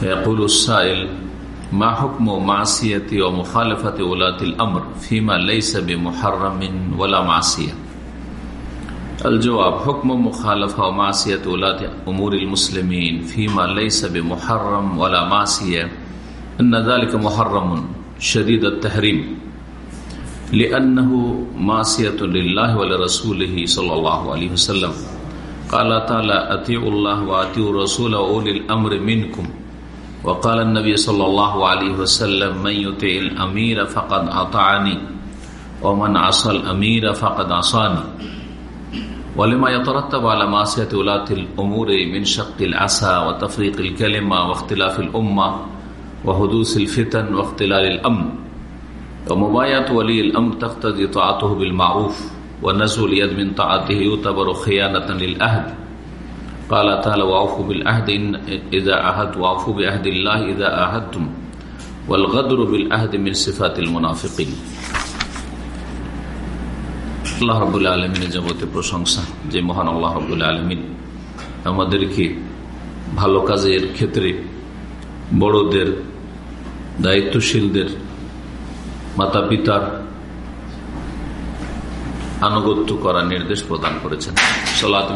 فيقول السائل ما حكم معصية ومخالفة ولاة الأمر فيما ليس بمحرم ولا معصية؟ الجواب حكم مخالفة ومعصية ولاة أمور المسلمين فيما ليس بمحرم ولا معصية. أن ذلك محرم شديد التحريم. لأنه معصية لله ولرسوله صلى الله عليه وسلم. قال تعالى أتيعوا الله وأتيعوا الرسول وأولي الأمر منكم. وقال النبي صلى الله عليه وسلم من يطع الأمير فقد أطعني ومن عصى الأمير فقد عصاني. ولما يترتب على معصية ولاة الأمور من شق العصا وتفريق الكلمة واختلاف الأمة وحدوث الفتن واختلال الأمن ومبايعة ولي الأمر تقتضي طاعته بالمعروف ونزول اليد من طاعته يعتبر خيانة للأهد قال تعالى وعفوا بالعهد إذا عهد وعفوا بعهد الله إذا عهدتم والغدر بالعهد من صفات المنافقين আল্লাহ রবুল্লা আলমিনের যাবতীয় প্রশংসা যে মহান আল্লাহ রবুল্লা আলমিন আমাদেরকে ভালো কাজের ক্ষেত্রে বড়দের দায়িত্বশীলদের মাতা পিতার আনুগত্য করার নির্দেশ প্রদান করেছেন।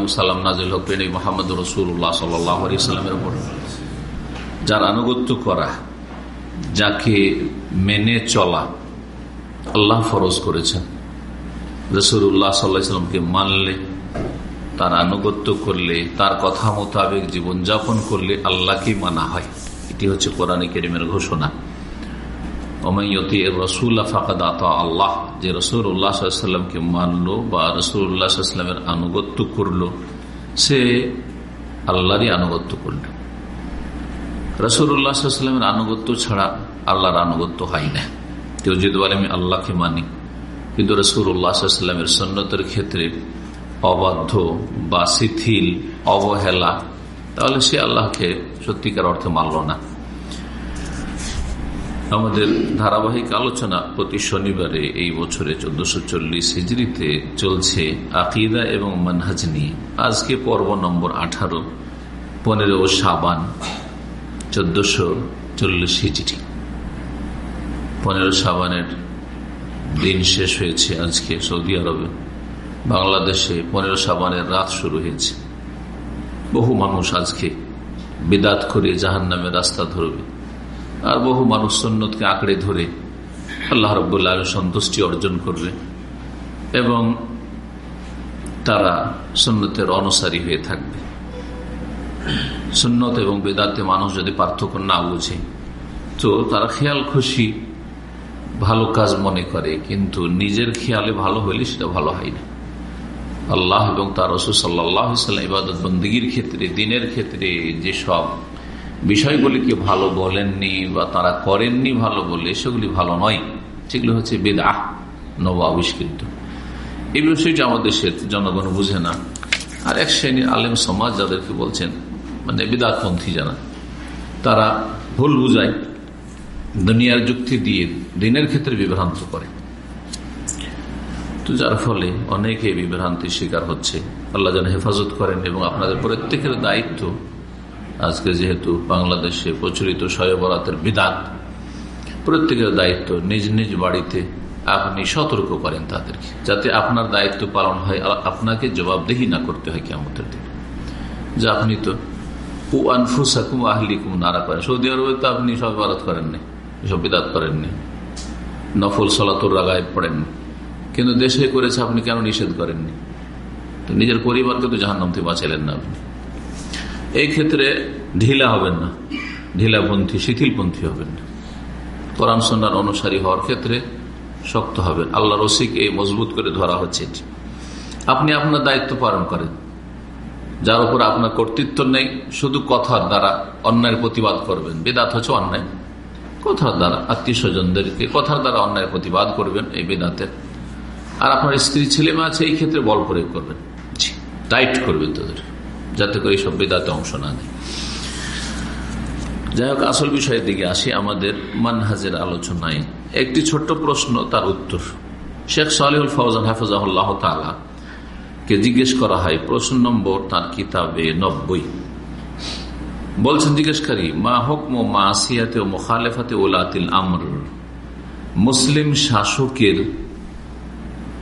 সালাম নাজিল হকেন মোহাম্মদ রসুল্লাহ সাল্লামের উপর। যার আনুগত্য করা, যাকে মেনে চলা আল্লাহ ফরজ করেছেন। রসুল্লাহ সাল্লাহামকে মানলে, তার আনুগত্য করলে, তার কথা মোতাবেক জীবনযাপন করলে আল্লাহকে মানা হয়। এটি হচ্ছে কোরআন কেরিমের ঘোষণা। অমাইয়তি রসুল্লাহ ফাকাদ আল্লাহ যে রসুল উল্লাহামকে মানলো বা রসুল উল্লাহামের আনুগত্য করল সে আল্লাহরই আনুগত্য করল রসুল উল্লাহামের আনুগত্য ছাড়া আল্লাহর আনুগত্য হয় না কেউ যদি বলে আমি আল্লাহকে মানি কিন্তু রসুল উল্লাহামের সন্ন্যতের ক্ষেত্রে অবাধ্য বা শিথিল অবহেলা তাহলে সে আল্লাহকে সত্যিকার অর্থে মানল না আমাদের ধারাবাহিক আলোচনা প্রতি শনিবারে এই বছরে চোদ্দশো চল্লিশ হিজড়িতে চলছে আকিদা এবং মানহাজ নিয়ে। আজকে পর্ব নম্বর আঠারো, পনেরো সাবান, চোদ্দশো চল্লিশ হিজড়ি। পনেরো সাবানের দিন শেষ হয়েছে আজকে সৌদি আরবে। বাংলাদেশে পনেরো সাবানের রাত শুরু হয়েছে। বহু মানুষ আজকে বিদাত করে জাহান নামে রাস্তা ধরবে। আর বহু মানুষ সন্ন্যতকে আঁকড়ে ধরে আল্লাহ রব্বুল্লাহ সন্তুষ্টি অর্জন করবে এবং তারা সন্ন্যতের অনুসারী হয়ে থাকবে। সন্ন্যত এবং বেদাতে মানুষ যদি পার্থক্য না বুঝে, তো তারা খেয়াল খুশি, ভালো কাজ মনে করে, কিন্তু নিজের খেয়ালে ভালো হইলে সেটা ভালো হয় না। আল্লাহ এবং তার রসুল সাল্লাহ সাল্লাম ইবাদত বন্দীগীর ক্ষেত্রে, দিনের ক্ষেত্রে যেসব বিষয়গুলিকে ভালো বলেননি বা তারা করেননি ভালো বলে সেগুলি ভালো নয়। সেগুলি হচ্ছে বেদাহ নব আবিষ্কৃত। এই বিষয়টি আমাদের দেশের জনগণ বুঝে না। আর এক শ্রেণির আলেম সমাজ যাদেরকে বলছেন মানে বিদাতপন্থী জানা তারা ভুল বুঝায়, দুনিয়ার যুক্তি দিয়ে দিনের ক্ষেত্রে বিভ্রান্ত করে। তো যার ফলে অনেকে বিভ্রান্তির শিকার হচ্ছে। আল্লাহ যেন হেফাজত করেন এবং আপনাদের প্রত্যেকের দায়িত্ব আজকে যেহেতু বাংলাদেশে প্রচলিত সয়বরাতের বিধান, প্রত্যেকের দায়িত্ব নিজ নিজ বাড়িতে আপনি সতর্ক করেন তাদেরকে, যাতে আপনার দায়িত্ব পালন হয় আপনাকে জবাবদেহি না করতে হয় কেমতের দিন। যে আপনি তো উ আনফুসাকুম আহলিকুম নারা করেন। সৌদি আরবে তো আপনি সব করেননি এসব বিদাত করেননি, নফল সলাতুর রাগায় পড়েননি, কিন্তু দেশে করেছে আপনি কেন নিষেধ করেননি? নিজের পরিবারকে তো জাহান্নাম থেকে বাঁচাইলেন না আপনি। এই ক্ষেত্রে ঢিলা হবেন না। ঢিলাপন্থী, শিথিলপন্থী হবেন না। কোরআন সন্ন্যার অনুসারী হওয়ার ক্ষেত্রে শক্ত হবেন। আল্লাহ রসিক এই মজবুত করে ধরা হচ্ছে আপনি আপনার দায়িত্ব পালন করেন। যার উপর আপনার কর্তৃত্ব নেই, শুধু কথার দ্বারা অন্যায়ের প্রতিবাদ করবেন। বেদাত হচ্ছে অন্যায়। কথার দ্বারা আত্মীয় স্বজনদেরকে কথার দ্বারা অন্যায়ের প্রতিবাদ করবেন এই বেদাতের আর আপনার স্ত্রী ছেলে মেয়ে আছে, এই ক্ষেত্রে বল প্রয়োগ করবেন। টাইট করবেন তাদের। যাতে করে এইসব বেদাতে অংশ না নেয়। যাই হোক, আসল বিষয়ের দিকে আসি। আমাদের মানহাজের আলোচনায় একটি ছোট্ট প্রশ্ন, তার উত্তর। শেখ সালিউল ফৌজান হাফিজাহুল্লাহ তালা কে জিজ্ঞেস করা হয়, প্রশ্ন নম্বর তার কিতাবে নব্বই। বলছেন, জিজ্ঞেসকারী, মা হুকম মা আসিয়াতে ও মোখালেফাতে ওলাতিল আমর মুসলিম শাসকের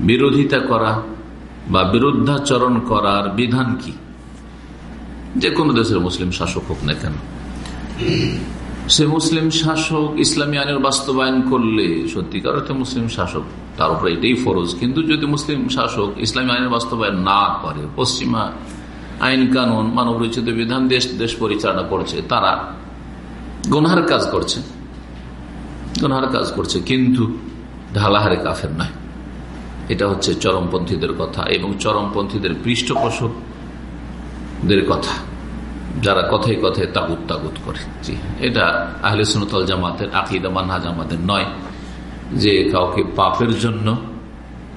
বিরোধিতা করা বা বিরুদ্ধাচরণ করার বিধান কি? যে কোনো দেশের মুসলিম শাসক হোক না কেন। সে মুসলিম শাসক ইসলামী আইনের বাস্তবায়ন করলে সত্যিকার অর্থে মুসলিম শাসক তার উপরে এটাই ফরজ। কিন্তু যদি মুসলিম শাসক ইসলামী আইনের বাস্তবায়ন না করে, পশ্চিমা আইন কানুন মানব রচিত বিধান, দেশ দেশ পরিচালনা করছে, তারা গুনহার কাজ করছে। গুনহার কাজ করছে, কিন্তু ঢালাহারে কাফের নয়। এটা হচ্ছে চরমপন্থীদের কথা এবং চরমপন্থীদের পৃষ্ঠপোষকদের কথা। যারা কথায় কথায় তাগুত তাগুত করে। জি, এটা আহলে সুনতল জামাতের আকিদা মানহা জামাতের নয় যে কাউকে পাপের জন্য,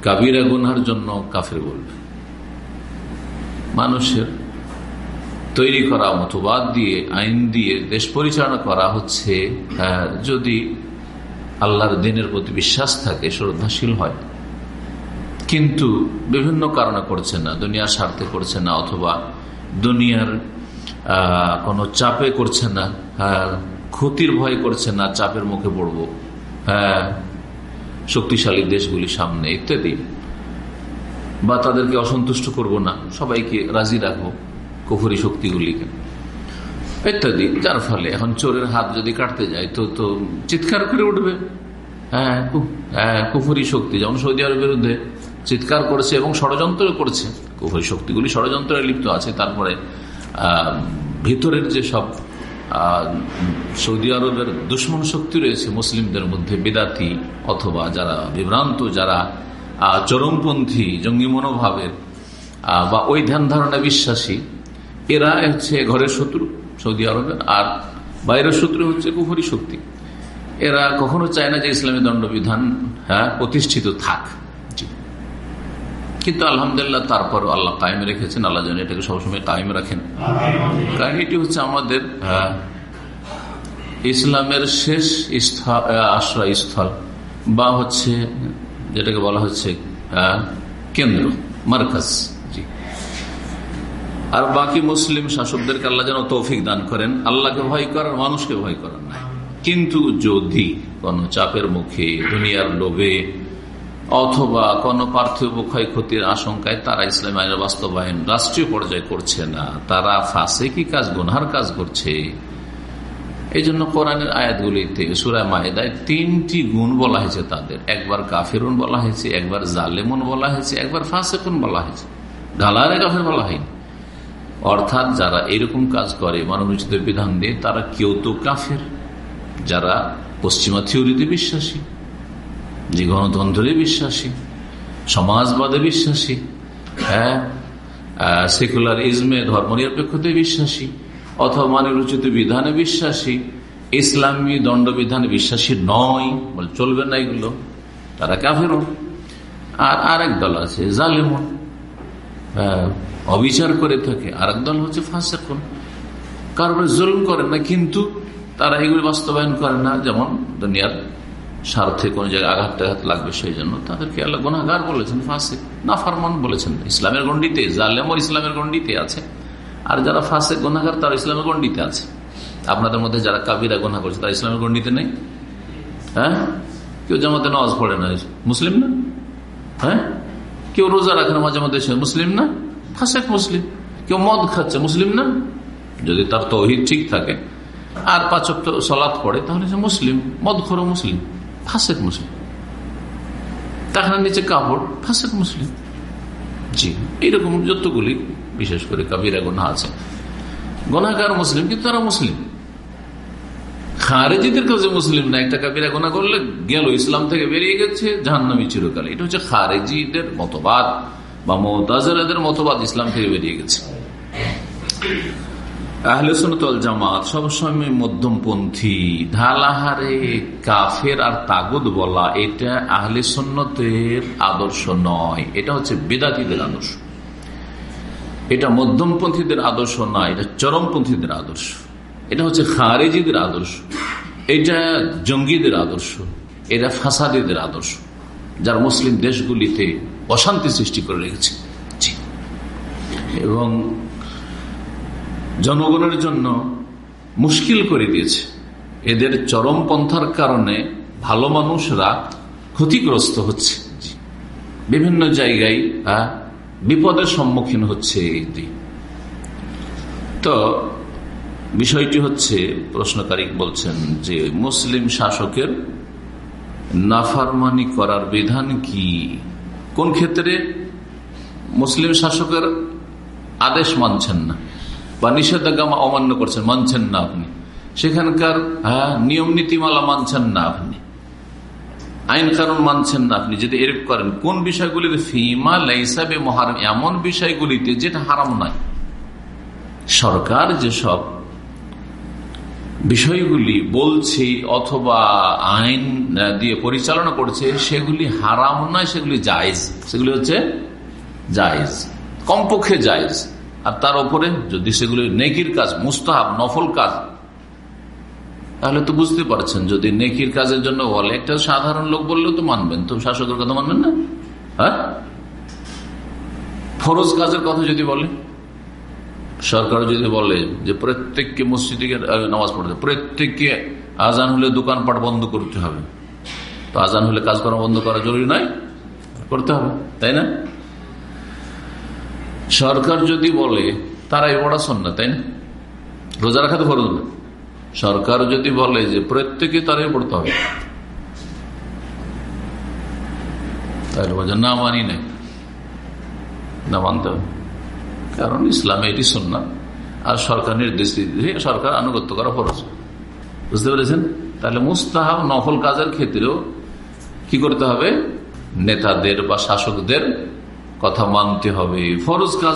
কাবিরা গুনহার জন্য কাফের বলবে। মানুষের তৈরি করা, মতবাদ দিয়ে, আইন দিয়ে, দেশ পরিচালনা করা হচ্ছে যদি আল্লাহর দিনের প্রতি বিশ্বাস থাকে, শ্রদ্ধাশীল হয়। কিন্তু বিভিন্ন কারণে করছে না দুনিয়ার স্বার্থে করছে না, অথবা দুনিয়ার কোনো চাপে করছে না হ্যাঁ ক্ষতির ভয় করছে না, চাপের মুখে পড়ব। হ্যাঁ শক্তিশালী দেশগুলি সামনে, ইত্যাদি। বা তাদেরকে অসন্তুষ্ট করব না, সবাইকে রাজি রাখব কুফুরি শক্তিগুলিকে। ইত্যাদি, যার ফলে এখন চোরের হাত যদি কাটতে যায়, তো তো চিৎকার করে উঠবে। হ্যাঁ হ্যাঁ কুফুরি শক্তি, যেমন সৌদি আরবের বিরুদ্ধে চিৎকার করেছে এবং ষড়যন্ত্র করেছে। কুফুরি শক্তিগুলি ষড়যন্ত্রে লিপ্ত আছে। তারপরে ভিতরের যে সব সৌদি আরবের দুশ্মন শক্তি রয়েছে, মুসলিমদের মধ্যে বেদাতি অথবা যারা বিভ্রান্ত, যারা চরমপন্থী, জঙ্গি মনোভাবের বা ওই ধ্যান ধারণা বিশ্বাসী, এরা হচ্ছে ঘরের শত্রু সৌদি আরবের। আর বাইরের শত্রু হচ্ছে কুফরি শক্তি। এরা কখনো চায় না যে ইসলামী দণ্ডবিধান হ্যাঁ প্রতিষ্ঠিত থাক। কিন্তু আলহামদুলিল্লাহ তারপর আল্লাহ কায়েম রেখেছেন, আল্লাহ যেন এটাকে সবসময় কায়েম রাখেন। কাহিনীটি হচ্ছে আমাদের ইসলামের শেষ আশ্রয় স্থল বা হচ্ছে যেটাকে বলা হচ্ছে কেন্দ্র, মার্কাজ আর বাকি মুসলিম শাসকদেরকে আল্লাহ যেন তৌফিক দান করেন, আল্লাহকে ভয় করার, মানুষকে ভয় করার নাই। কিন্তু যদি কোন চাপের মুখে, দুনিয়ার লোভে অথবা কোনো পার্থিব ক্ষয়ক্ষতির আশঙ্কায় তারা ইসলাম আইনের বাস্তবায়ন রাষ্ট্রীয় পর্যায়ে করছে না। তারা ফাঁসে কি কাজ, গুনহার কাজ করছে। এই জন্য কোরআনের আয়াতগুলিতে সুরায় মায়েদায় তিনটি গুণ বলা হয়েছে তাদের। একবার কাফেরুন বলা হয়েছে, একবার জালেমন বলা হয়েছে, একবার ফাঁসেকুন বলা হয়েছে। ঢালারে কাফের বলা হয়নি। অর্থাৎ যারা এরকম কাজ করে মানবনিশ্চিত বিধান দিয়ে, তারা কেউ তো কাফের। যারা পশ্চিমা থিওরিতে বিশ্বাসী। যে গণতন্ত্রে বিশ্বাসী, সমাজবাদে বিশ্বাসী হ্যাঁ? সেকুলার ইজমে ধর্মনিরপেক্ষতে বিশ্বাসী, অথবা মানে রচিত বিধানে বিশ্বাসী, ইসলামী দণ্ডবিধানে বিশ্বাসী নয়। বলে চলবে না এগুলো। তারা কাফের আর আরেক দল আছে, জালেমন। অবিচার করে থাকে। আরেক দল হচ্ছে ফাঁসেখন কারণ জুলুম করে না, কিন্তু তারা এগুলি বাস্তবায়ন করে না। যেমন দুনিয়ার স্বার্থে কোন জায়গায় আঘাত টাঘাত লাগবে সেই জন্য তাদেরকে আল্লাহ গুনাগার বলেছেন ফাঁসে না ফারমান বলেছেন। ইসলামের গণ্ডিতে জালেমর ইসলামের গণ্ডিতে আছে। আর যারা ফাঁসে গুনাগার তারা ইসলামের গণ্ডিতে আছে। আপনাদের মধ্যে যারা কাবিরা গুনা করছে, তারা ইসলামের গণ্ডিতে নেই? হ্যাঁ? কেউ জামাতে নামাজ পড়ে না, মুসলিম না? হ্যাঁ? কেউ রোজা রাখে না মাঝে মধ্যে মুসলিম না? ফাঁসেক মুসলিম। কেউ মদ খাচ্ছে, মুসলিম না? যদি তার তহিদ ঠিক থাকে, আর পাচক সলাৎ পড়ে, তাহলে সে মুসলিম মদ খোর মুসলিম। ফাঁসেক মুসলিম। তাখানার নিচে কাপড়, ফাঁসেক মুসলিম। জি, এইরকম যতগুলি, বিশেষ করে কাবিরা গোনা আছে। গোনাগার মুসলিম, কিন্তু তারা মুসলিম। খারেজিদের কাছে মুসলিম না, একটা কাবিরা গোনা করলে গেল, ইসলাম থেকে বেরিয়ে গেছে, জাহান্নামি চিরকাল। এটা হচ্ছে খারেজিদের মতবাদ বা মোতাজের মতবাদ, ইসলাম থেকে বেরিয়ে গেছে। আহলে সুনতল জামাত সবসময় মধ্যমপন্থী, ঢালাহারে কাফের আর তাগুদ বলা এটা আহলে সন্ন্যতের আদর্শ নয়। এটা হচ্ছে বেদাতিদের আদর্শ। এটা মধ্যমপন্থীদের আদর্শ নয় এটা চরমপন্থীদের আদর্শ। এটা হচ্ছে খারেজিদের আদর্শ। এটা জঙ্গিদের আদর্শ। এটা ফাসাদিদের আদর্শ। যার মুসলিম দেশগুলিতে অশান্তি সৃষ্টি করে রেখেছে। এবং জনগণের জন্য মুশকিল করে দিয়েছে। এদের চরমপন্থার কারণে ভালো মানুষরা ক্ষতিগ্রস্ত হচ্ছে। বিভিন্ন জায়গায় বিপদের সম্মুখীন হচ্ছে তো বিষয়টি হচ্ছে প্রশ্নকারী বলছেন যে মুসলিম শাসকের নাফারমানি করার বিধান কি? কোন ক্ষেত্রে? মুসলিম শাসকের আদেশ মানছেন না। বা নিষেধাজ্ঞা অমান্য করছেন, মানছেন না আপনি। সেখানকার হ্যাঁ নিয়ম নীতিমালা মানছেন না আপনি। আইন কানুন মানছেন না আপনি যদি এরকম করেন। কোন বিষয়গুলিতে ফিমা লাইসাবে মহারম, এমন বিষয়গুলিতে যেটা হারাম নয়। সরকার যেসব বিষয়গুলি বলছে অথবা আইন দিয়ে পরিচালনা করছে, সেগুলি হারাম নয়, সেগুলি জায়জ। সেগুলি হচ্ছে জায়জ, কমপক্ষে জায়জ। আর তার উপরে যদি সেগুলি নেকির কাজ, মুস্তাহাব, নফল কাজ, তাহলে তো বুঝতে পারছেন, যদি নেকির কাজের জন্য বলে, একটা সাধারণ লোক বললেও তো মানবেন, তো শাসকের কথা মানবেন না? হ্যাঁ? ফরজ কাজের কথা যদি বলে, সরকার যদি বলে যে প্রত্যেককে মসজিদে নামাজ পড়তে, প্রত্যেককে আজান হলে দোকানপাট বন্ধ করতে হবে। তো আজান হলে কাজ করা বন্ধ করা জরুরি নয়, করতে হবে, তাই না? সরকার যদি বলে তারাই বড় সন্না তাই না? রোজা রাখা তো ফরজ না সরকার যদি বলে যে প্রত্যেকে তারাই পড়তে হবে। তাহলে বলছে, না, মানি নাই। না, মানতে হবে। কারণ ইসলামে এটি সন্না আর সরকার নির্দেশ দিয়ে সরকার আনুগত্য করা ফরজ। বুঝতে পেরেছেন? তাহলে মুস্তাহাব নফল কাজের ক্ষেত্রেও কি করতে হবে? নেতাদের বা শাসকদের কথা মানতে হবে। ফরজ কাজ।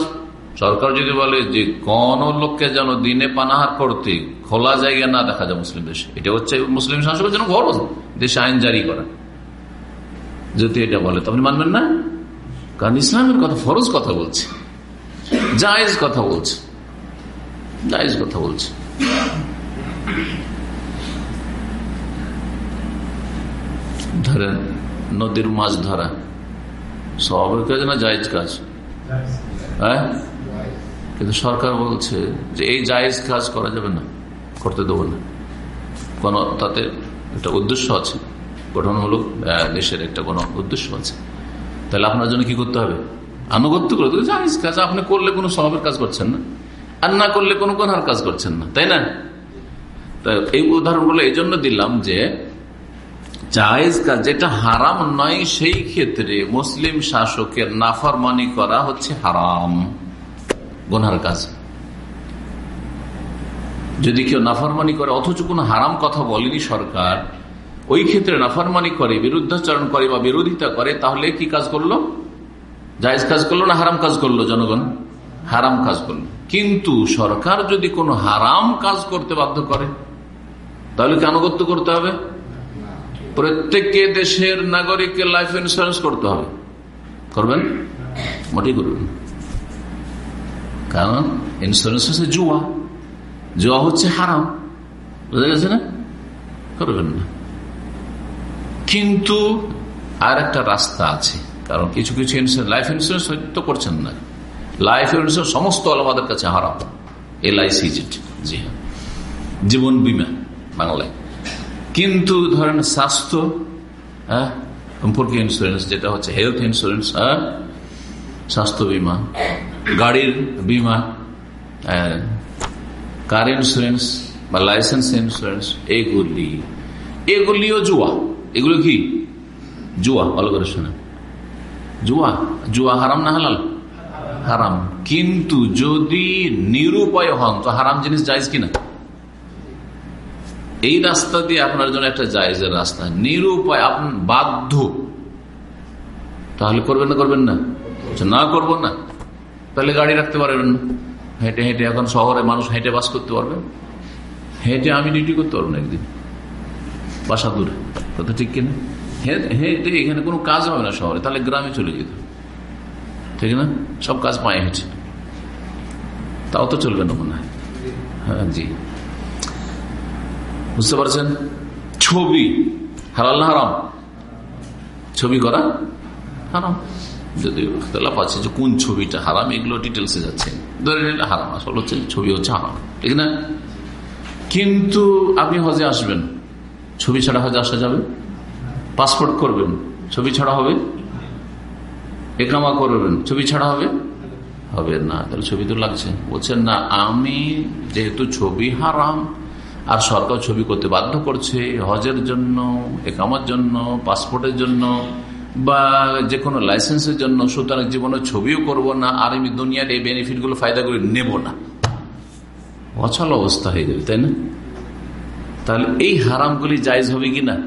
সরকার যদি বলে যে কোন লোককে যেন দিনে পানাহার করতে খোলা জায়গা না দেখা যায় মুসলিম দেশে, এটা হচ্ছে মুসলিম শাসকের জন্য ফরজ। দেশে আইন জারি করা। যদি এটা বলে, তো আপনি মানবেন না? কারণ ইসলামের কথা ফরজ কথা বলছে। জায়েজ কথা বলছে। জায়েজ কথা বলছে। ধরেন, নদীর মাছ ধরা। স্বাভাবিক কাজ না জায়েজ কাজ? হ্যাঁ? কিন্তু সরকার বলছে যে এই জায়েজ কাজ করা যাবে না করতে দেবো না। কোন তাতে একটা উদ্দেশ্য আছে গঠনমূলক দেশের একটা কোন উদ্দেশ্য আছে। তাহলে আপনার জন্য কি করতে হবে? আনুগত্য করে জায়েজ কাজ আপনি করলে কোনো স্বভাবের কাজ করছেন না আর না করলে কোনো কোনহার কাজ করছেন না তাই না? এই উদাহরণগুলো এই জন্য দিলাম যে জায়েজ কাজ, যেটা হারাম নয়, সেই ক্ষেত্রে মুসলিম শাসকের নাফরমানি করা হচ্ছে হারাম। গোনার কাজ। যদি কেউ নাফরমানি করে, অথচ কোনো হারাম কথা বলেনি সরকার, ওই ক্ষেত্রে নাফরমানি করে, বিরুদ্ধাচরণ করে বা বিরোধিতা করে, তাহলে কি কাজ করল? জায়েজ কাজ করল না হারাম কাজ করল জনগণ? হারাম কাজ করল। কিন্তু সরকার যদি কোনো হারাম কাজ করতে বাধ্য করে, তাহলে কি আনুগত্য করতে হবে? প্রত্যেককে দেশের নাগরিককে লাইফ ইন্স্যুরেন্স করতে হবে। করবেন? মোটেই করবেন কারণ ইন্স্যুরেন্স হচ্ছে জুয়া। জুয়া হচ্ছে হারাম। বুঝা গেছে না? করবেন না। কিন্তু আর একটা রাস্তা আছে। কারণ কিছু কিছু লাইফ ইন্স্যুরেন্স তো করছেন না। লাইফ ইন্স্যুরেন্স সমস্ত আলমাদের কাছে হারাম। এল আইসি জি হ্যাঁ। জীবন বিমা বাংলায়। কিন্তু ধরেন স্বাস্থ্য হ্যাঁ? সম্পর্কে ইন্স্যুরেন্স যেটা হচ্ছে হেলথ ইন্স্যুরেন্স হ্যাঁ? স্বাস্থ্য বিমা, গাড়ির বিমা কার ইন্স্যুরেন্স বা লাইসেন্স ইন্স্যুরেন্স এগুলি। এগুলিও জুয়া। এগুলো কি? জুয়া, ভালো করে শোনা জুয়া জুয়া হারাম না হালাল? হারাম। কিন্তু যদি নিরুপায় হন, তো হারাম জিনিস যাইজ কিনা? এই রাস্তা দিয়ে আপনার জন্য একটা জায়েজের রাস্তা। নিরুপায় আপনার বাধ্য। তাহলে করবেন না করবেন না। না করব না। তাহলে গাড়ি রাখতে পারবেন না। হেঁটে হেঁটে এখন শহরে মানুষ হেঁটে বাস করতে পারবে? হেঁটে আমি ডিউটি করতে পারব না একদিন। বাসা দূরে। কথা ঠিক কিনা? হেঁটে এখানে কোনো কাজ হবে না শহরে। তাহলে গ্রামে চলে যেত। ঠিক না? সব কাজ পায়ে হেঁটে। তাও তো চলবে না মনে হয়। হ্যাঁ জি। বুঝতে পারছেন? ছবি। হারাল না হারাম? ছবি করা হারাম। যদি লাভ আছে যে কোন ছবিটা হারাম, এগুলো ডিটেলসে যাচ্ছে। ধরে নিলে হারাম। আসল হচ্ছে ছবি হচ্ছে হারাম। ঠিক না? কিন্তু আপনি হজে আসবেন। ছবি ছাড়া হজে আসা যাবে? পাসপোর্ট করবেন। ছবি ছাড়া হবে? একামা করবেন। ছবি ছাড়া হবে? হবে না। তাহলে ছবি তো লাগছে। বলছেন, না, আমি যেহেতু ছবি হারাম আর সরকার ছবি করতে বাধ্য করছে হজের জন্য একামার জন্য, পাসপোর্টের জন্য, বা যে কোনো লাইসেন্সের জন্য। সুতরাং জীবনে ছবিও করব না, আর আমি দুনিয়ার এই বেনিফিটগুলো ফায়দাগুলো নেব না। অচল অবস্থা হয়ে যাবে, তাই না? তাহলে এই হারামগুলি জায়জ হবে কি না?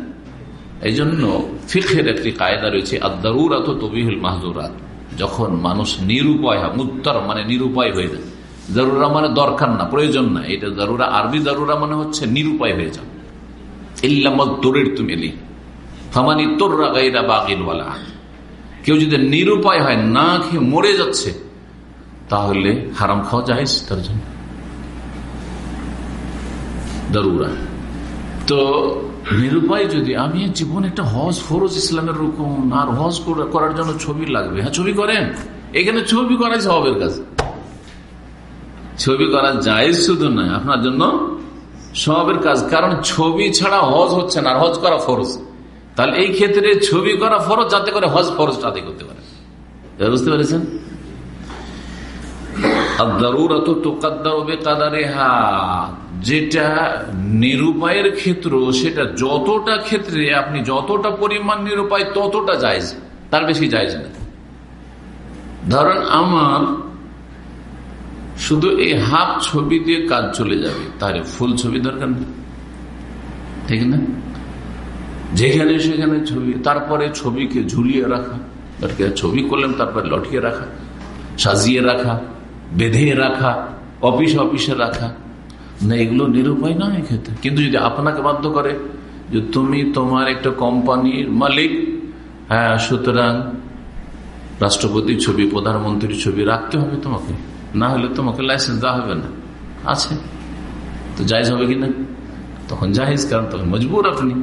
এই জন্য ফিখের একটি কায়দা রয়েছে আদারুরাত তবিহুল মাহদুরাত। যখন মানুষ নিরুপায় হয়, মুত্তর মানে নিরুপায় হয়ে যায়। জরুরা মানে দরকার না, প্রয়োজন না। এটা জরুরা, আরবি জরুরা মানে হচ্ছে নিরুপায় হয়ে যাও। ইল্লামত দৌড়ের তুমি এলি। ফামানি তোররা গাইরা বাগিনওয়ালা কেউ যদি নিরুপায় হয়, না খেয়ে মরে যাচ্ছে, তাহলে হারাম খাওয়া যায় তার জন্য। দরুরা তো নিরুপায় যদি, আমি জীবন একটা হজ, ফরজ ইসলামের রকম, আর হজ করার জন্য ছবি লাগবে। হ্যাঁ ছবি করেন? এখানে ছবি করাই স্বভাবের কাছে। ছবি করা যায় শুধু নয়, আপনার জন্য সবের কাজ। কারণ ছবি ছাড়া হজ হচ্ছে না হজ করা ফরজ। তাহলে এই ক্ষেত্রে ছবি করা ফরজ, যাতে করে হজ ফরজ তাতে করতে পারে। বুঝতে পেরেছেন? যেটা নিরুপায়ের ক্ষেত্র, সেটা যতটা ক্ষেত্রে আপনি যতটা পরিমাণ নিরুপায়, ততটা যায় তার বেশি যায় না। ধরেন আমার শুধু এই হাফ ছবি দিয়ে কাজ চলে যাবে। তাহলে ফুল ছবি দরকার নেই। ঠিক না? যেখানে সেখানে ছবি, তারপরে ছবিকে ঝুলিয়ে রাখা ছবি করলেন তারপরে লটিয়ে রাখা, সাজিয়ে রাখা, বেঁধে রাখা, অফিস অফিসে রাখা। না, এগুলো নিরুপায় নয় এক্ষেত্রে। কিন্তু যদি আপনাকে বাধ্য করে যে তুমি তোমার একটা কোম্পানির মালিক হ্যাঁ সুতরাং রাষ্ট্রপতির ছবি, প্রধানমন্ত্রীর ছবি রাখতে হবে তোমাকে। না হলে তোমাকে লাইসেন্স দেওয়া হবে না। আছে। তো জায়জ হবে কিনা? তখন জাহেজ কারণ তখন মজবুর আপনি।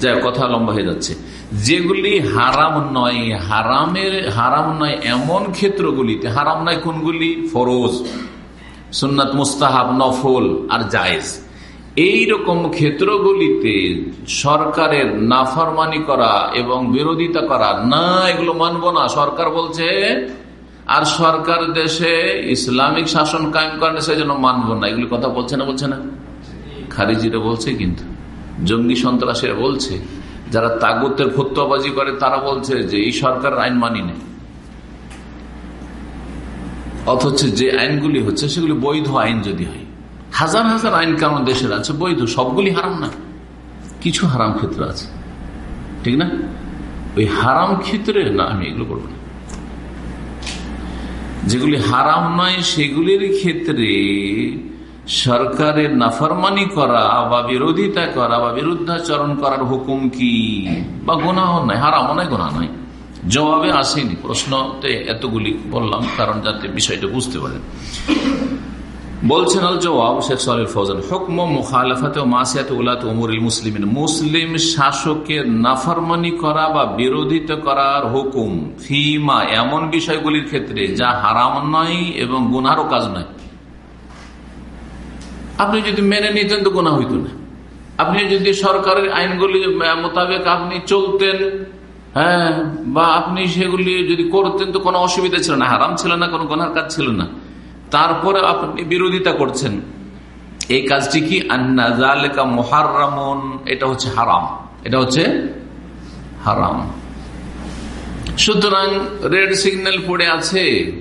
যাই কথা লম্বা হয়ে যাচ্ছে। যেগুলি হারাম নয়, হারামের, হারাম নয় এমন ক্ষেত্রগুলিতে, হারাম নয় কোনগুলি? ফরোজ, সুন্নাত মুস্তাহাব, নফল আর জায়েজ। এই রকম ক্ষেত্রগুলিতে সরকারের নাফরমানি করা এবং বিরোধিতা করা, না, এগুলো মানব না। সরকার বলছে আর সরকার দেশে ইসলামিক শাসন কায়েম করেন সেই জন্য মানব না, এগুলি কথা বলছে না বলছে না? খারিজিরা বলছে কিন্তু, জঙ্গি সন্ত্রাসীরা বলছে, যারা তাগুতের ফতুয়াবাজি করে তারা বলছে যে এই সরকার আইন মানি নেই অথচ যে আইনগুলি হচ্ছে সেগুলি বৈধ আইন যদি হয়, হাজার হাজার আইন কানুন দেশের আছে বৈধ? সবগুলি হারাম না। কিছু হারাম ক্ষেত্র আছে। ঠিক না? ওই হারাম ক্ষেত্রে না, আমি এগুলো করব না। যেগুলি হারাম নয়, সেগুলির ক্ষেত্রে সরকারের নাফরমানি করা বা বিরোধিতা করা বা বিরুদ্ধাচরণ করার হুকুম কি? বা গোনাহ নয়, হারাম নয় গোনা নয়। জবাবে আসেনি। প্রশ্নতে এতগুলি বললাম, কারণ যাতে বিষয়টা বুঝতে পারেন। বলছেন আল জবাব শেখ সাল ফৌজান, হুকম মুখালাফাতে মাসিয়াতে উলাত উমরুল মুসলিমিন। মুসলিম শাসকের নাফরমানি করা বা বিরোধিতা করার হুকুম ফিমা এমন বিষয়গুলির ক্ষেত্রে যা হারাম নয় এবং গুনারও কাজ নয়। আপনি যদি মেনে নিতেন তো গোনা হইত না। আপনি যদি সরকারের আইনগুলি মোতাবেক আপনি চলতেন হ্যাঁ বা আপনি সেগুলি যদি করতেন তো কোনো অসুবিধা ছিল না। হারাম ছিল না, কোনো গোনার কাজ ছিল না। তারপরে আপনি বিরোধিতা করছেন। এই কাজটি কি? এটা হচ্ছে হারাম। এটা হচ্ছে হারাম। সুতরাং রেড সিগন্যাল পড়ে আছে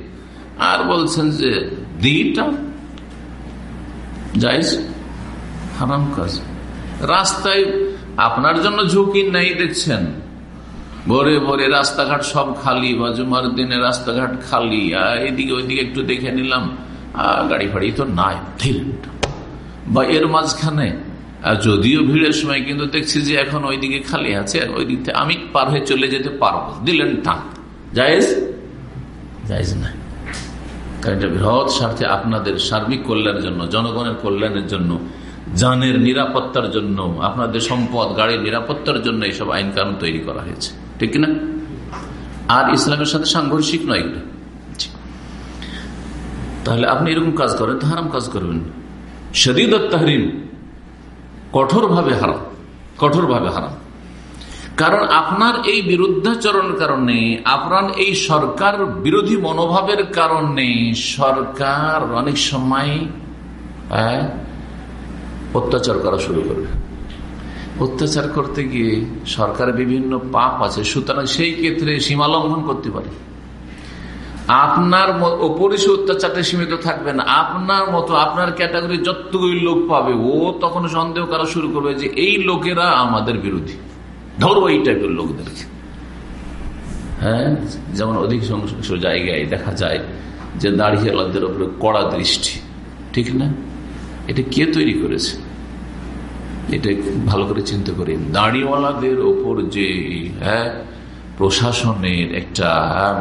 আর বলছেন যে দিটা যাইজ হারাম কাজ। রাস্তায় আপনার জন্য ঝুঁকি নেই দেখছেন। ভোরে ভোরে রাস্তাঘাট সব খালি বা জুমার দিনে রাস্তাঘাট খালি। আর এদিকে ওইদিকে একটু দেখে নিলাম গাড়ি ফাড়ি তো নাই বা এর মাঝখানে যদিও ভিড়ের সময় কিন্তু দেখছি যে এখন ওইদিকে খালি আছে ওই দিক থেকে আমি পার হয়ে চলে যেতে পারব। দিলেন টান। জায়েজ? জায়েজ নাই কারণ এটা বৃহৎ স্বার্থে আপনাদের সার্বিক কল্যাণের জন্য, জনগণের কল্যাণের জন্য যানের নিরাপত্তার জন্য, আপনাদের সম্পদ, গাড়ির নিরাপত্তার জন্য এইসব আইন কানুন তৈরি করা হয়েছে। ঠিক না আর ইসলামের সাথে সাংঘর্ষিক নয় এগুলো তাহলে আপনি এরকম কাজ করেন তো হারাম কাজ করবেন। শদীদ তাহরিম কঠোরভাবে হারাম কঠোরভাবে হারাম। কারণ আপনার এই বিরুদ্ধাচরণের কারণে, আপনার এই সরকার বিরোধী মনোভাবের কারণে সরকার অনেক সময় অত্যাচার করা শুরু করবে। অত্যাচার করতে গিয়ে সরকারের বিভিন্ন পাপ আছে, সুতরাং সেই ক্ষেত্রে সীমা লঙ্ঘন করতে পারে। আপনার ওপরে সে অত্যাচারটা সীমিত থাকবে না। আপনার মতো, আপনার ক্যাটাগরি যতগুলি লোক পাবে, ও তখন সন্দেহ করা শুরু করবে যে এই লোকেরা আমাদের বিরোধী। ধরো এই টাইপের লোকদেরকে। হ্যাঁ? যেমন অধিক জায়গায় দেখা যায় যে দাঁড়িয়ে আলাদের উপরে কড়া দৃষ্টি। ঠিক না? এটা কে তৈরি করেছে? এটা ভালো করে চিন্তা করি দাঁড়িওয়ালাদের ওপর যে হ্যাঁ প্রশাসনের একটা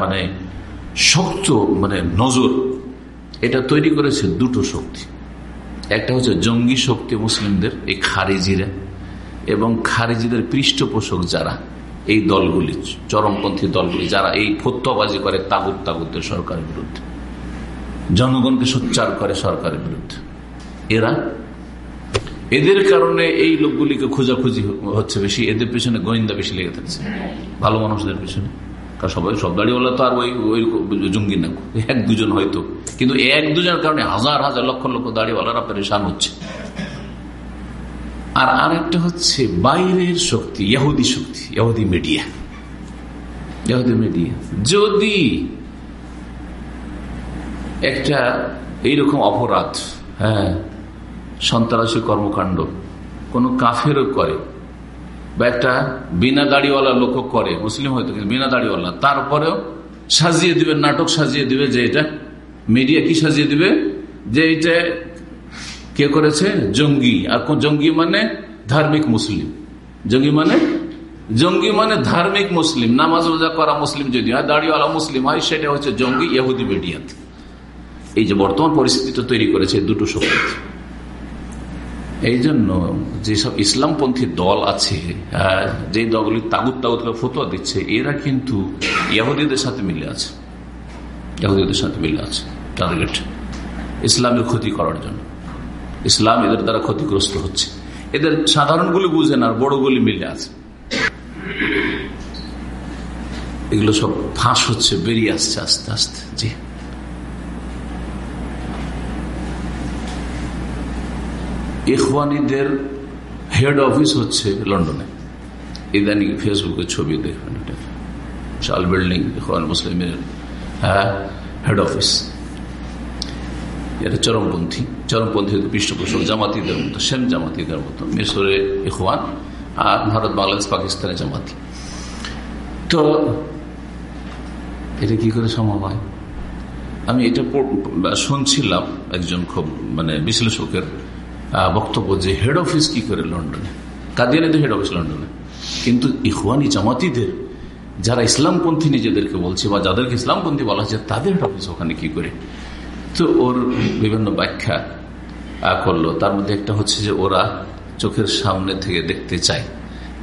মানে শক্ত মানে নজর, এটা তৈরি করেছে দুটো শক্তি। একটা হচ্ছে জঙ্গি শক্তি মুসলিমদের, এই খারিজিরা, এবং খারিজিদের পৃষ্ঠপোষক যারা, এই দলগুলি, চরমপন্থী দলগুলি, যারা এই ফত্যবাজি করে তাগুত তাগুতের সরকারের বিরুদ্ধে। জনগণকে সোচ্চার করে সরকারের বিরুদ্ধে। এরা? এদের কারণে এই লোকগুলিকে খোঁজাখুঁজি হচ্ছে বেশি। এদের পেছনে গোয়েন্দা বেশি লেগে থাকছে। ভালো মানুষদের পেছনে। কারণ সবাই, সব দাঁড়িয়ে তো আর ওই ওই জঙ্গি না। এক দুজন হয়তো। কিন্তু এক দুজনের কারণে হাজার হাজার, লক্ষ লক্ষ দাঁড়িয়েওয়ালারা পরেশান হচ্ছে। আর আরেকটা হচ্ছে বাইরের শক্তি ইহুদি শক্তি ইহুদি মিডিয়া। ইহুদি মিডিয়া। যদি একটা এইরকম অপরাধ হ্যাঁ সন্ত্রাসী কর্মকাণ্ড। কোন কাফেরও করে। বা একটা বিনা দাড়িওয়ালা লোক করে, মুসলিম হয়তো, কিন্তু বিনা দাড়িওয়ালা। তারপরেও সাজিয়ে দিবে, নাটক সাজিয়ে দিবে যে এটা। মিডিয়া কি সাজিয়ে দিবে? যে এটা কে করেছে? জঙ্গি। আর জঙ্গি মানে ধার্মিক মুসলিম। জঙ্গি মানে? জঙ্গি মানে ধার্মিক মুসলিম। নামাজ রোজা করা মুসলিম যদি হয়, দাড়িওয়ালা মুসলিম হয়, সেটা হচ্ছে জঙ্গি, ইহুদি মিডিয়াতে এই যে বর্তমান পরিস্থিতিটা তৈরি করেছে দুটো শক্তি। এই জন্য যেসব ইসলামপন্থী দল আছে যে দলগুলি তাগুত তাগুত ফতোয়া দিচ্ছে, এরা কিন্তু ইয়াহুদীদের সাথে মিলে আছে। ইয়াহুদীদের সাথে মিলে আছে টার্গেট ইসলামের ক্ষতি করার জন্য। ইসলাম এদের দ্বারা ক্ষতিগ্রস্ত হচ্ছে। এদের সাধারণগুলি বুঝে না, আর বড়গুলি মিলে আছে। এগুলো সব ফাঁস হচ্ছে, বেরিয়ে আসছে আস্তে আস্তে, জি। ইখওয়ানিদের হেড অফিস হচ্ছে লন্ডনে। ইদানিং ফেসবুকে ছবি দেখবেন শাল বিল্ডিং ইখওয়ান মুসলিমের হ্যাঁ হেড অফিস এটা চরমপন্থী চরমপন্থী পৃষ্ঠপোষক জামাতিদের মতো, সেম জামাতিদের মতো। মিশরে ইখওয়ান আর ভারত, বাংলাদেশ পাকিস্তানে জামাতি। তো এটা কি করে সম্ভব হয়? আমি এটা শুনছিলাম একজন খুব মানে বিশ্লেষকের বক্তব্য যে হেড অফিস কি করে লন্ডনে কাদিয়ানিদের হেড অফিস লন্ডনে কিন্তু ইহওয়ানি জামাতিদের, যারা ইসলামপন্থী নিজেদেরকে বলছে বা যাদেরকে ইসলামপন্থী বলা হচ্ছে, তাদের হেড অফিস ওখানে কি করে? তো ওর বিভিন্ন ব্যাখ্যা করল। তার মধ্যে একটা হচ্ছে যে ওরা চোখের সামনে থেকে দেখতে চায়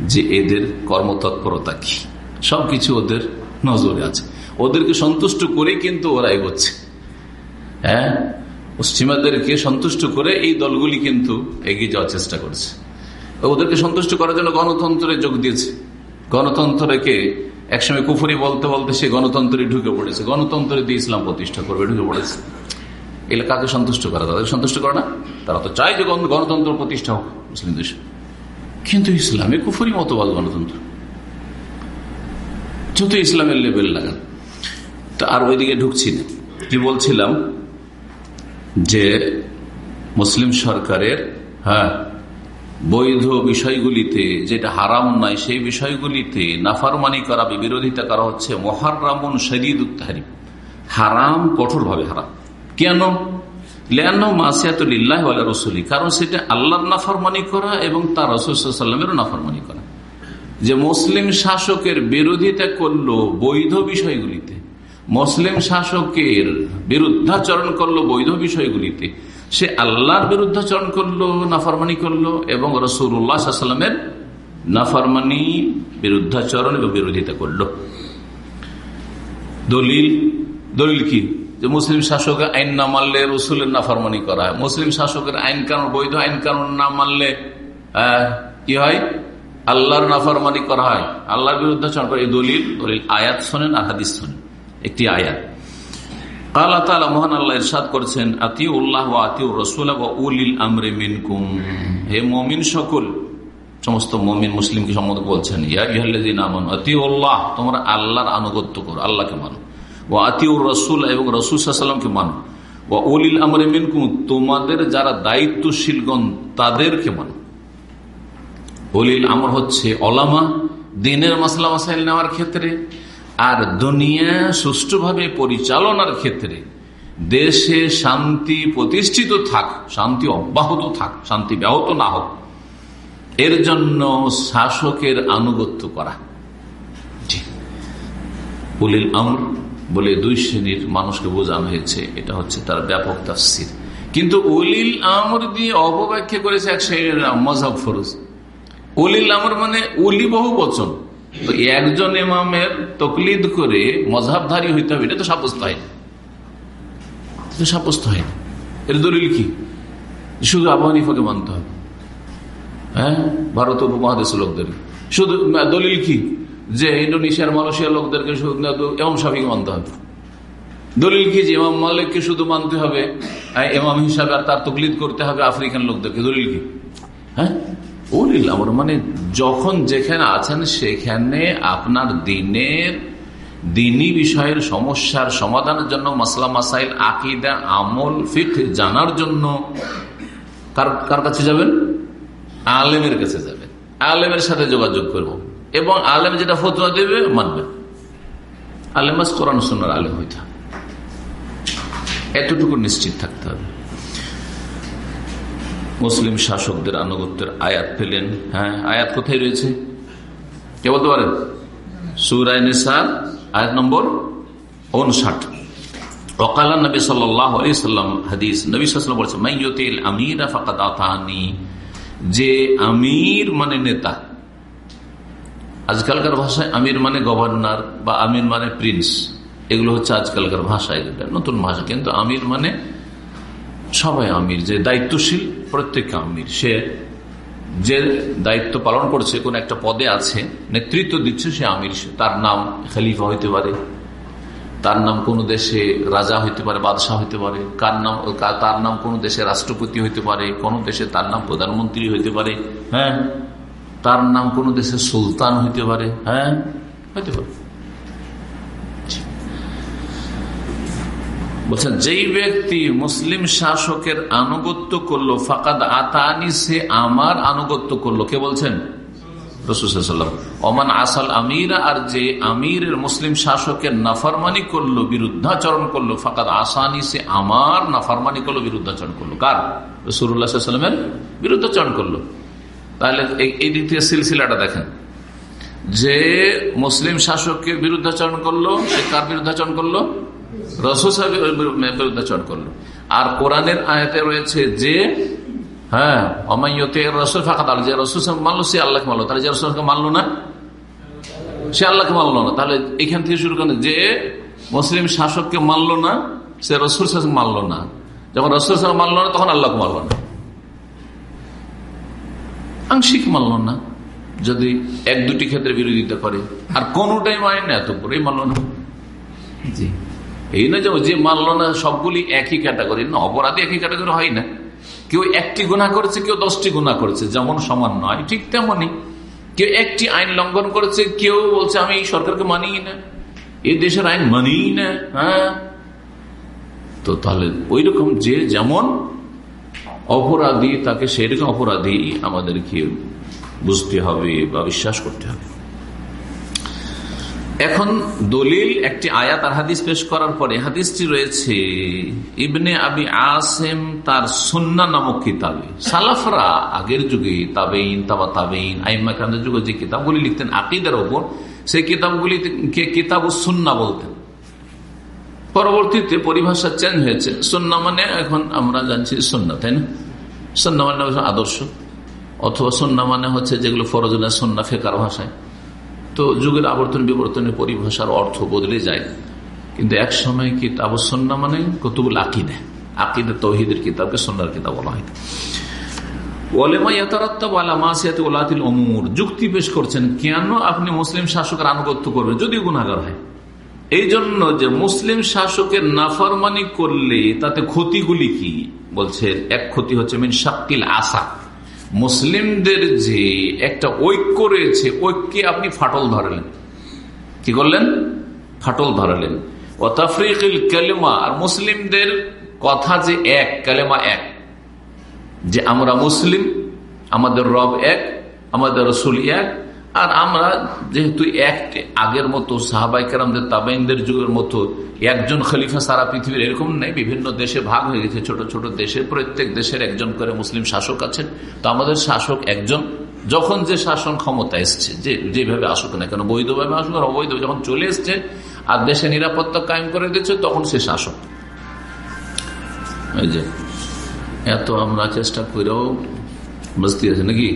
যে এদের কর্মতৎপরতা কি। সবকিছু ওদের নজরে আছে। ওদেরকে সন্তুষ্ট করে কিন্তু ওরা এগোচ্ছে। হ্যাঁ? পশ্চিমাদেরকে সন্তুষ্ট করে এই দলগুলি কিন্তু এগিয়ে যাওয়ার চেষ্টা করছে। ওদেরকে সন্তুষ্ট করার জন্য গণতন্ত্রে যোগ দিয়েছে। গণতন্ত্রকে একসময় কুফুরি বলতে বলতে সে গণতন্ত্রে ঢুকে পড়েছে। গণতন্ত্রে দিয়ে ইসলাম প্রতিষ্ঠা করবে, ঢুকে পড়েছে। এগুলো কাকে সন্তুষ্ট করা? তাদের সন্তুষ্ট করে না? তারা তো চায় যে গণতন্ত্র প্রতিষ্ঠা হোক মুসলিম দেশে। কিন্তু ইসলামে কুফুরি মতবাদ গণতন্ত্র। যত ইসলামের লেভেল লাগান। তো আর ওইদিকে ঢুকছি না। কি বলছিলাম? যে মুসলিম সরকারের হ্যাঁ বৈধ বিষয়গুলিতে যেটা হারাম নয়, সেই বিষয়গুলিতে নাফারমানি করা, বিরোধিতা করা হচ্ছে মহারামন শরীদ উত্তাহারি হারাম, কঠোরভাবে হারাম। কেন? কারণ সেটা আল্লাহর নাফরমানি করা এবং তার রসুলামেরও নাফরমানি করা। যে মুসলিম শাসকের বিরোধিতা করল বৈধ বিষয়গুলিতে মুসলিম শাসকের বিরুদ্ধাচরণ করল বৈধ বিষয়গুলিতে। সে আল্লাহর বিরুদ্ধাচরণ করল, নাফরমানি করল এবং রসুল্লাহামের নাফরমানি, বিরুদ্ধাচরণ এবং বিরোধিতা করল। দলিল দলিল কি? যে মুসলিম শাসকের আইন না মানলে রসুলের নাফরমানি করা হয়। মুসলিম শাসকের আইন কানুন, বৈধ আইন কানুন না মানলে কি হয়? আল্লাহর নাফরমানি করা হয়। আল্লাহর বিরুদ্ধাচরণ করে। এই দলিল দলিল আয়াত শোনেন আর হাদিস শোনেন। একটি আয়াত। আল্লাহ তালা মহান আল্লাহ ইরশাদ করছেন আতি উল্লাহ আতি রসুল উলিল আমরে মিনকুম। হে মমিন সকল, সমস্ত মমিন মুসলিমকে সম্মত বলছেন আতি উল্লাহ তোমরা আল্লাহর আনুগত্য করো, আল্লাহকে মানো। ও আতিউর রসুল এবং রসুল সাল্লামকে মানো। ও উলিল আমরে মিনকুম, তোমাদের যারা দায়িত্বশীলগণ, তাদেরকে মানো। অলিল আমর হচ্ছে অলামা দিনের মাসলা মাসাইল নেওয়ার ক্ষেত্রে আর দুনিয়া সুষ্ঠুভাবে পরিচালনার ক্ষেত্রে দেশে শান্তি প্রতিষ্ঠিত থাক, শান্তি অব্যাহত থাক, শান্তি ব্যাহত না হোক, এর জন্য শাসকের আনুগত্য করা। উলিল আমর বলে দুই শ্রেণির মানুষকে বোঝানো হয়েছে, এটা হচ্ছে তার ব্যাপক তাফসির। কিন্তু উলিল আমর দিয়ে অপব্যাখ্যা করেছে এক শ্রেণির মজাব ফরজ। উলিল আমর মানে উলি বহু বচন তো একজন ইমামের তকলিদ করে মজাবধারী হইতে হবে, এটা তো সাব্যস্ত হয় সাব্যস্ত হয় এর দলিল কি? শুধু আবু মানতে হবে। হ্যাঁ? ভারত উপমহাদেশের লোকদের। শুধু দলিল কি? যে ইন্ডোনেশিয়ার মালয়েশিয়ার লোকদেরকে শুধু এমন সাফিকে মানতে হবে। দলিল কি যে ইমাম মালিককে শুধু মানতে হবে? এমাম হিসাবে আর তার তকলিদ করতে হবে আফ্রিকান লোকদেরকে। দলিল কি? হ্যাঁ? উলিল মানে যখন যেখানে আছেন সেখানে আপনার দিনের, দিনী বিষয়ের সমস্যার সমাধানের জন্য, মাসলা, মাসাইল, আকিদা, আমল ফিক জানার জন্য কার কার কাছে যাবেন? আলেমের কাছে যাবেন। আলেমের সাথে যোগাযোগ করব। এবং আলেম যেটা ফতুয়া দেবে মানবেন আলেমাস কোরআন সোনার আলেম হইতে এতটুকু নিশ্চিত থাকতে হবে। মুসলিম শাসকদের আনুগত্যের আয়াত পেলেন। হ্যাঁ আয়াত কোথায় রয়েছে? কে বলতে পারেন? সুরায় নিসার, আয়াত নম্বর উনষাট ওকালা নবী হাদিস, নবী যে আমির মানে নেতা। আজকালকার ভাষায় আমির মানে গভর্নর বা আমির মানে প্রিন্স। এগুলো হচ্ছে আজকালকার ভাষা নতুন ভাষা। কিন্তু আমির মানে সবাই আমির, যে দায়িত্বশীল প্রত্যেক আমির। সে যে দায়িত্ব পালন করছে, কোন একটা পদে আছে, নেতৃত্ব দিচ্ছে সে আমির। তার নাম খালিফা হইতে পারে, তার নাম কোন দেশে রাজা হইতে পারে, বাদশাহ হইতে পারে, কার নাম, তার নাম কোন দেশে রাষ্ট্রপতি হইতে পারে, কোন দেশে তার নাম প্রধানমন্ত্রী হইতে পারে হ্যাঁ? তার নাম কোন দেশে সুলতান হইতে পারে হ্যাঁ? হইতে পারে। বলছেন, যেই ব্যক্তি মুসলিম শাসকের আনুগত্য করল, ফাকাদ আতানি, সে আমার আনুগত্য করল। কে বলছেন? ওমান আসাল আমিরা, আর যে আমিরের মুসলিম শাসকের নাফারমানি করল, বিরুদ্ধাচরণ করল, ফাকাদ আসানি, সে আমার নাফারমানি করল, বিরুদ্ধাচরণ করল। কার? রসুল্লাহামের বিরুদ্ধাচরণ করল। তাহলে এই দিক থেকে সিলসিলাটা দেখেন। যে মুসলিম শাসকের বিরুদ্ধাচরণ করল, সে কার বিরুদ্ধাচরণ করল? করল। আর কোরআনের রয়েছে যে হ্যাঁ অমাইয়তে রসুল ফাঁকা যে রসুল মানলো, সে আল্লাহকে মানলো। তাহলে যে রসুলকে মানলো না? সে আল্লাহকে মানলো না। তাহলে এখান থেকে শুরু করেন যে, মুসলিম শাসককে মানলো না, সে রসুল শাসক মানলো না। যখন রসুল মানলো না, তখন আল্লাহকে মানলো না। আংশিক মানল না। যদি এক দুটি ক্ষেত্রে বিরোধিতা করে, আর কোনটাই মানে না, এত করেই মানল না। জি। এই না যে মানল না, সবগুলি একই ক্যাটাগরি। না, অপরাধী একই ক্যাটাগরি হয় না। কেউ একটি গুণা করেছে, কেউ দশটি গুণা করেছে, যেমন সমান নয়, ঠিক তেমনই। কেউ একটি আইন লঙ্ঘন করেছে, কেউ বলছে, আমি সরকারকে মানি না। এই দেশের আইন মানি না। হ্যাঁ? তো তাহলে ওই রকম যে যেমন অপরাধী, তাকে সেরকম অপরাধী আমাদেরকে বুঝতে হবে বা বিশ্বাস করতে হবে। এখন দলিল একটি আয়াত আর হাদিস পেশ করার পরে হাদিসটি রয়েছে, ইবনে আবি আসেম তার সন্না নামক কিতাবে। সালাফরা আগের যুগে তাবেইন তাবা তাবেইন আইম্মা আইমাকান্দের যুগে যে কিতাবগুলি লিখতেন, আকিদের ওপর সেই কিতাবগুলিকে কিতাব সুন্না বলতেন। পরবর্তীতে পরিভাষা চেঞ্জ হয়েছে। সন্না মানে এখন আমরা জানছি সন্না তাই না? সন্না মানে আদর্শ, অথবা সন্না মানে হচ্ছে যেগুলো ফরজনা সন্না ফেকার ভাষায়। তো যুগের আবর্তন বিবর্তনের পরিভাষার অর্থ বদলে যায়। কিন্তু এক সময় কিতাব সন্না মানে? কতগুলো আকিদে। আকিদে তহিদের কিতাবকে সন্ন্যার কিতাব বলা হয়। যুক্তি পেশ করছেন, কেন আপনি মুসলিম শাসকের আনুগত্য করবেন? যদিও গুণাগার হয়। এই জন্য যে মুসলিম শাসকের নাফরমানি করলে তাতে ক্ষতিগুলি কি? বলছে এক ক্ষতি হচ্ছে মিন শাকিল আসা মুসলিমদের যে একটা ঐক্য রয়েছে, ঐক্যে আপনি ফাটল ধরালেন। কি করলেন? ফাটল ধরালেন। ও তাফরিকিল কালেমা, আর মুসলিমদের কথা যে এক, কালেমা এক। যে আমরা মুসলিম, আমাদের রব এক, আমাদের রসুল এক আর আমরা যেহেতু এক, আগের মতো সাহাবাইকার তাবাইনদের যুগের মতো একজন খলিফা সারা পৃথিবীর এরকম নেই, বিভিন্ন দেশে ভাগ হয়ে গেছে, ছোট ছোট দেশে প্রত্যেক দেশের একজন করে মুসলিম শাসক আছেন। তো আমাদের শাসক একজন, যখন যে শাসন ক্ষমতা এসছে, যে, যেভাবে আসুক না কেন, বৈধভাবে আসুক আর অবৈধ, যখন চলে এসছে আর দেশে নিরাপত্তা কায়েম করে দিচ্ছে তখন সে শাসক। এই যে, এত আমরা চেষ্টা করেও বুঝতে আছে নাকি?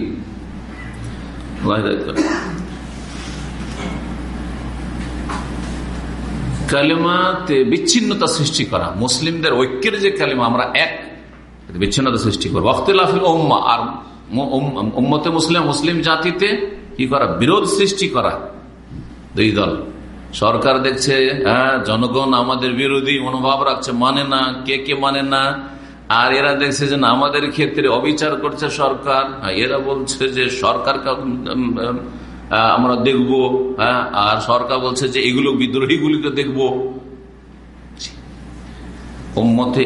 কালেমাতে বিচ্ছিন্নতা সৃষ্টি করা, মুসলিমদের ঐক্যের যে কালেমা, আমরা এক বিচ্ছিন্নতা সৃষ্টি করব। অখতলাফিল ওম্মা আর উম্মতে মুসলিম মুসলিম জাতিতে কি করা? বিরোধ সৃষ্টি করা। দুই দল। সরকার দেখছে হ্যাঁ জনগণ আমাদের বিরোধী, মনোভাব রাখছে মানে না, কে কে মানে না আর এরা দেখছে যে আমাদের ক্ষেত্রে অবিচার করছে সরকার। এরা বলছে যে সরকার আমরা দেখব হ্যাঁ আর সরকার বলছে যে এগুলো বিদ্রোহীগুলিকে দেখব। ওম্মতে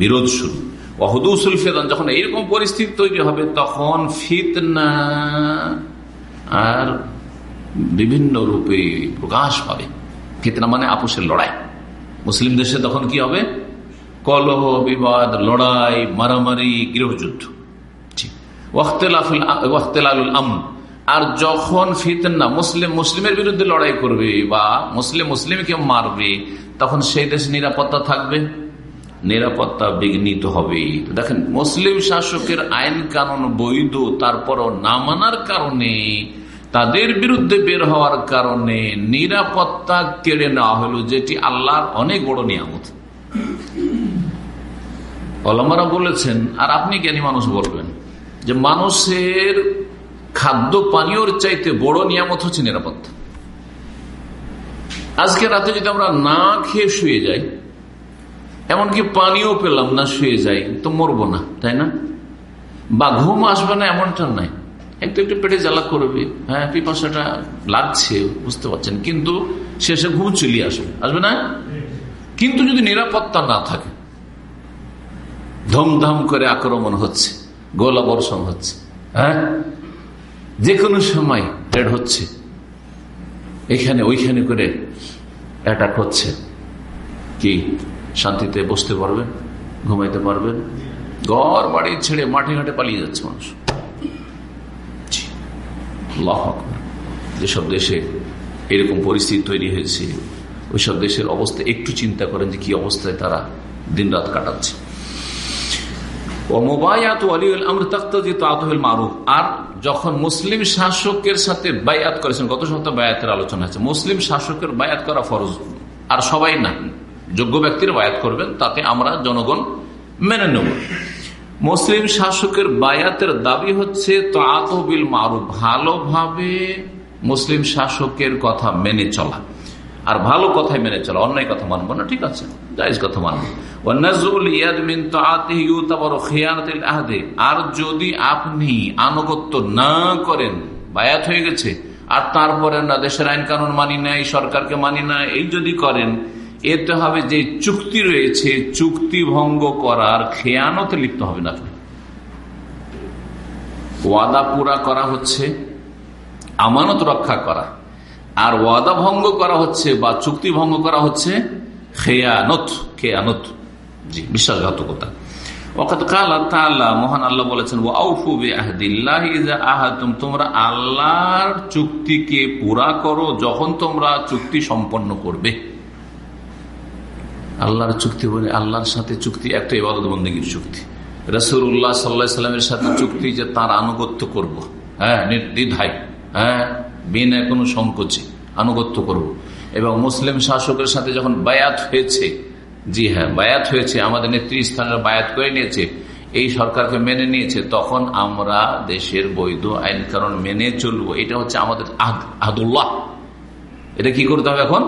বিরোধ শুরু। অহদুসুল ফেদন যখন এইরকম পরিস্থিতি তৈরি হবে, তখন ফিতনা আর বিভিন্ন রূপে প্রকাশ পাবে ফিতনা মানে আপুসের লড়াই। মুসলিম দেশে তখন কি হবে? কলহ, বিবাদ, লড়াই, মারামারি, গৃহযুদ্ধ। আর যখন ফিতনা, মুসলিম, মুসলিমের বিরুদ্ধে লড়াই করবে বা মুসলিম, মুসলিমকে মারবে, তখন সেই দেশ নিরাপত্তা থাকবে। নিরাপত্তা বিঘ্নিত হবে। দেখেন, মুসলিম শাসকের আইন কানুন বৈধ, তারপরও না মানার কারণে, তাদের বিরুদ্ধে বের হওয়ার কারণে নিরাপত্তা কেড়ে নেওয়া হলো, যেটি আল্লাহর অনেক বড় নিয়ামত। অলমারা বলেছেন, আর আপনি জ্ঞানী মানুষ বলবেন যে মানুষের খাদ্য পানীয়র চাইতে বড় নিয়ামত হচ্ছে নিরাপত্তা আজকে রাতে যদি আমরা না খেয়ে শুয়ে যাই, এমনকি পানিও পেলাম না শুয়ে যাই, তো মরবো না, তাই না? বা ঘুম আসবে না এমনটা নাই। একটু একটু পেটে জ্বালা করবে হ্যাঁ পিপাসাটা লাগছে, বুঝতে পারছেন, কিন্তু শেষে ঘুম চলে আসবে। আসবে না? কিন্তু যদি নিরাপত্তা না থাকে ধমধম করে আক্রমণ হচ্ছে গোলা বর্ষণ হচ্ছে হ্যাঁ? যে কোনো সময় রেড হচ্ছে। এখানে, ওইখানে করে অ্যাটাক হচ্ছে। কি? শান্তিতে বসতে পারবেন? ঘুমাইতে পারবেন? ঘর বাড়ি ছেড়ে মাঠে ঘাটে পালিয়ে যাচ্ছে মানুষ। যেসব দেশে এরকম পরিস্থিতি তৈরি হয়েছে, ওইসব দেশের অবস্থা একটু চিন্তা করেন যে কি অবস্থায় তারা দিন রাত কাটাচ্ছে। আর যখন মুসলিম শাসকের সাথে বায়াত করেছেন, গত সপ্তাহে বায়াতের আলোচনা আছে। মুসলিম শাসকের বায়াত করা ফরজ। আর সবাই না, যোগ্য ব্যক্তির বায়াত করবেন, তাতে আমরা জনগণ মেনে নেব। মুসলিম শাসকের বায়াতের দাবি হচ্ছে আতবিল মারুফ। ভালোভাবে মুসলিম শাসকের কথা মেনে চলা। আর ভালো কথাই মেনে চলা, অন্যায় কথা মানবো না, ঠিক আছে? জায়জ কথা মানবো। আর যদি আপনি আনুগত্য না করেন, বায়াত হয়ে গেছে, আর তারপরে না, দেশের আইন কানুন মানি নাই, সরকারকে মানি না, এই যদি করেন, এতে হবে যে চুক্তি রয়েছে, চুক্তি ভঙ্গ করার খেয়ানতে লিপ্ত হবে না ওয়াদা পুরা করা হচ্ছে, আমানত রক্ষা করা। আর ওয়াদা ভঙ্গ করা হচ্ছে বা চুক্তি ভঙ্গ করা হচ্ছে, খেয়ানত খেয়ানত। বিশ্বাসঘাতকতা আল্লাহর চুক্তিকে পুরা করো যখন তোমরা চুক্তি সম্পন্ন করবে আল্লাহর চুক্তি বলে আল্লাহর সাথে চুক্তি চুক্তি সাথে চুক্তি যে তার আনুগত্য করব। হ্যাঁ নির্দ্বিধায় হ্যাঁ বিনা কোনো সংকোচে আনুগত্য করব। এবং মুসলিম শাসকের সাথে যখন বায়াত হয়েছে জি হ্যাঁ বায়াত হয়েছে, আমাদের নেতৃস্থানের বায়াত করে নিয়েছে, এই সরকারকে মেনে নিয়েছে, তখন আমরা দেশের বৈধ আইন কারণ মেনে চলবো, এটা হচ্ছে আমাদের আহদুল্লাহ এটা কি করতে হবে এখন?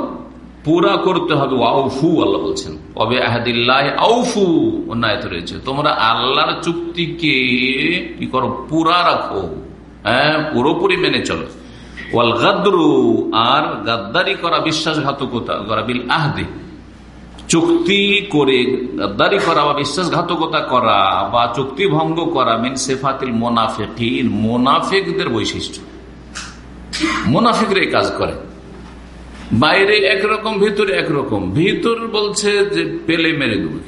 পুরা করতে হবে আউফু আল্লাহ বলছেন। কবে আহাদিল্লাহ আউফু অন্যায়ত রয়েছে। তোমরা আল্লাহর চুক্তিকে কি করো? পুরা রাখো। হ্যাঁ পুরোপুরি মেনে চলো। ওয়াল গাদ্রু, আর গাদ্দারি করা বিশ্বাসঘাতকতা, করা বিল আহদে। চুক্তি করে গাদ্দারি করা বা বিশ্বাসঘাতকতা করা বা চুক্তি ভঙ্গ করা, মিন সেফাতিল মোনাফেকিন, মোনাফেকদের বৈশিষ্ট্য। মোনাফেকরা কাজ করে। বাইরে একরকম, ভিতরে একরকম। ভিতর বলছে যে পেলে মেরে দেব।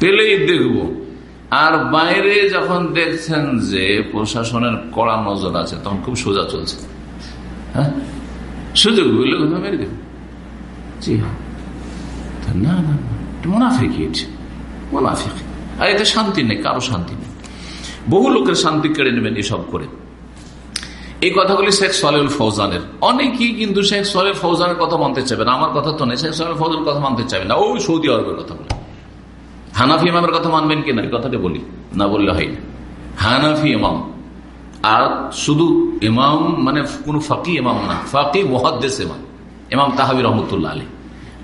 পেলেই দেখব। আর বাইরে যখন দেখছেন যে, প্রশাসনের কড়া নজর আছে, তখন খুব সোজা চলছে। হ্যাঁ? সুযোগ মেরে দেব। জি হ্যাঁ। না না মোনাফিক মোনাফিক। আর এতে শান্তি নেই, কারও শান্তি নেই। বহু লোকের শান্তি কেড়ে নেবেন এসব করে। এই কথাগুলি শেখ সলেউল ফৌজানের। অনেকেই কিন্তু শেখ সলেল ফৌজানের কথা মানতে চাইবেন আমার কথা তো নেই, শেখ সলেল ফৌজানের কথা মানতে চাইবেন না। ওই সৌদি আরবের কথা বলে। হানাফি ইমামের কথা মানবেন কিনা এই কথাটা বলি। না বললে হয় না। হানাফি ইমাম। আর শুধু ইমাম মানে কোন ফাঁকি ইমাম না। ফাঁকি মহাদ্দেশ ইমাম। ইমাম তাহাবি রহমতুল্লাহ আলী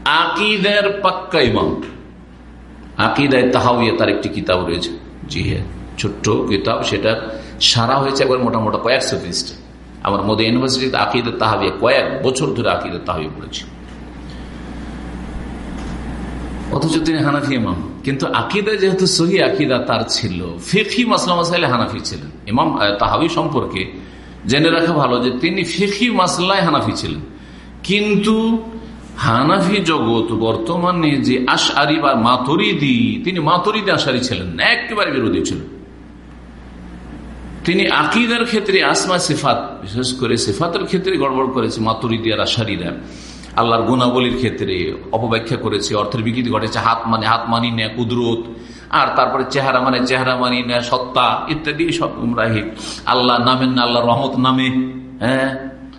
আকিদের পাক্কা ইমাম আকিদায় তাহাবিয়া তার একটি কিতাব রয়েছে। জি হ্যাঁ ছোট্ট কিতাব, সেটা সারা হয়েছে একবার মোটা মোটা কয়েকশো পৃষ্ঠে আমার মোদী ইউনিভার্সিটিতে আকিদের তাহাবিয়া, কয়েক বছর ধরে আকিদের তাহাবি পড়েছি। অথচ তিনি হানাফি ইমাম। কিন্তু আকিদা যেহেতু সহি, আকিদা তার ছিল। ফেকি মাসলা মাসাইলে হানাফি ছিলেন। ইমাম তাহাবি সম্পর্কে জেনে রাখা ভালো যে তিনি ফেকি মাসলায় হানাফি ছিলেন। কিন্তু হানাফি জগৎ বর্তমানে যে আশারি বা মাতরিদি, তিনি মাতরিদি আশারি ছিলেন একেবারে বিরোধী ছিলেন তিনি আকিদার ক্ষেত্রে আসমা সিফাত, বিশেষ করে সিফাতের ক্ষেত্রে গড়বড় করেছে মাতুরিদি আর আশারিরা আল্লাহর গুণাবলীর ক্ষেত্রে অপব্যাখ্যা করেছে, অর্থের বিকৃতি ঘটেছে, হাত মানে হাত মানি নেয় কুদরত, আর তারপরে চেহারা মানে চেহারা মানি নেয় সত্তা, ইত্যাদি সব গুমরাহি। আল্লাহ নামেন না, আল্লাহ রহমত নামে হ্যাঁ?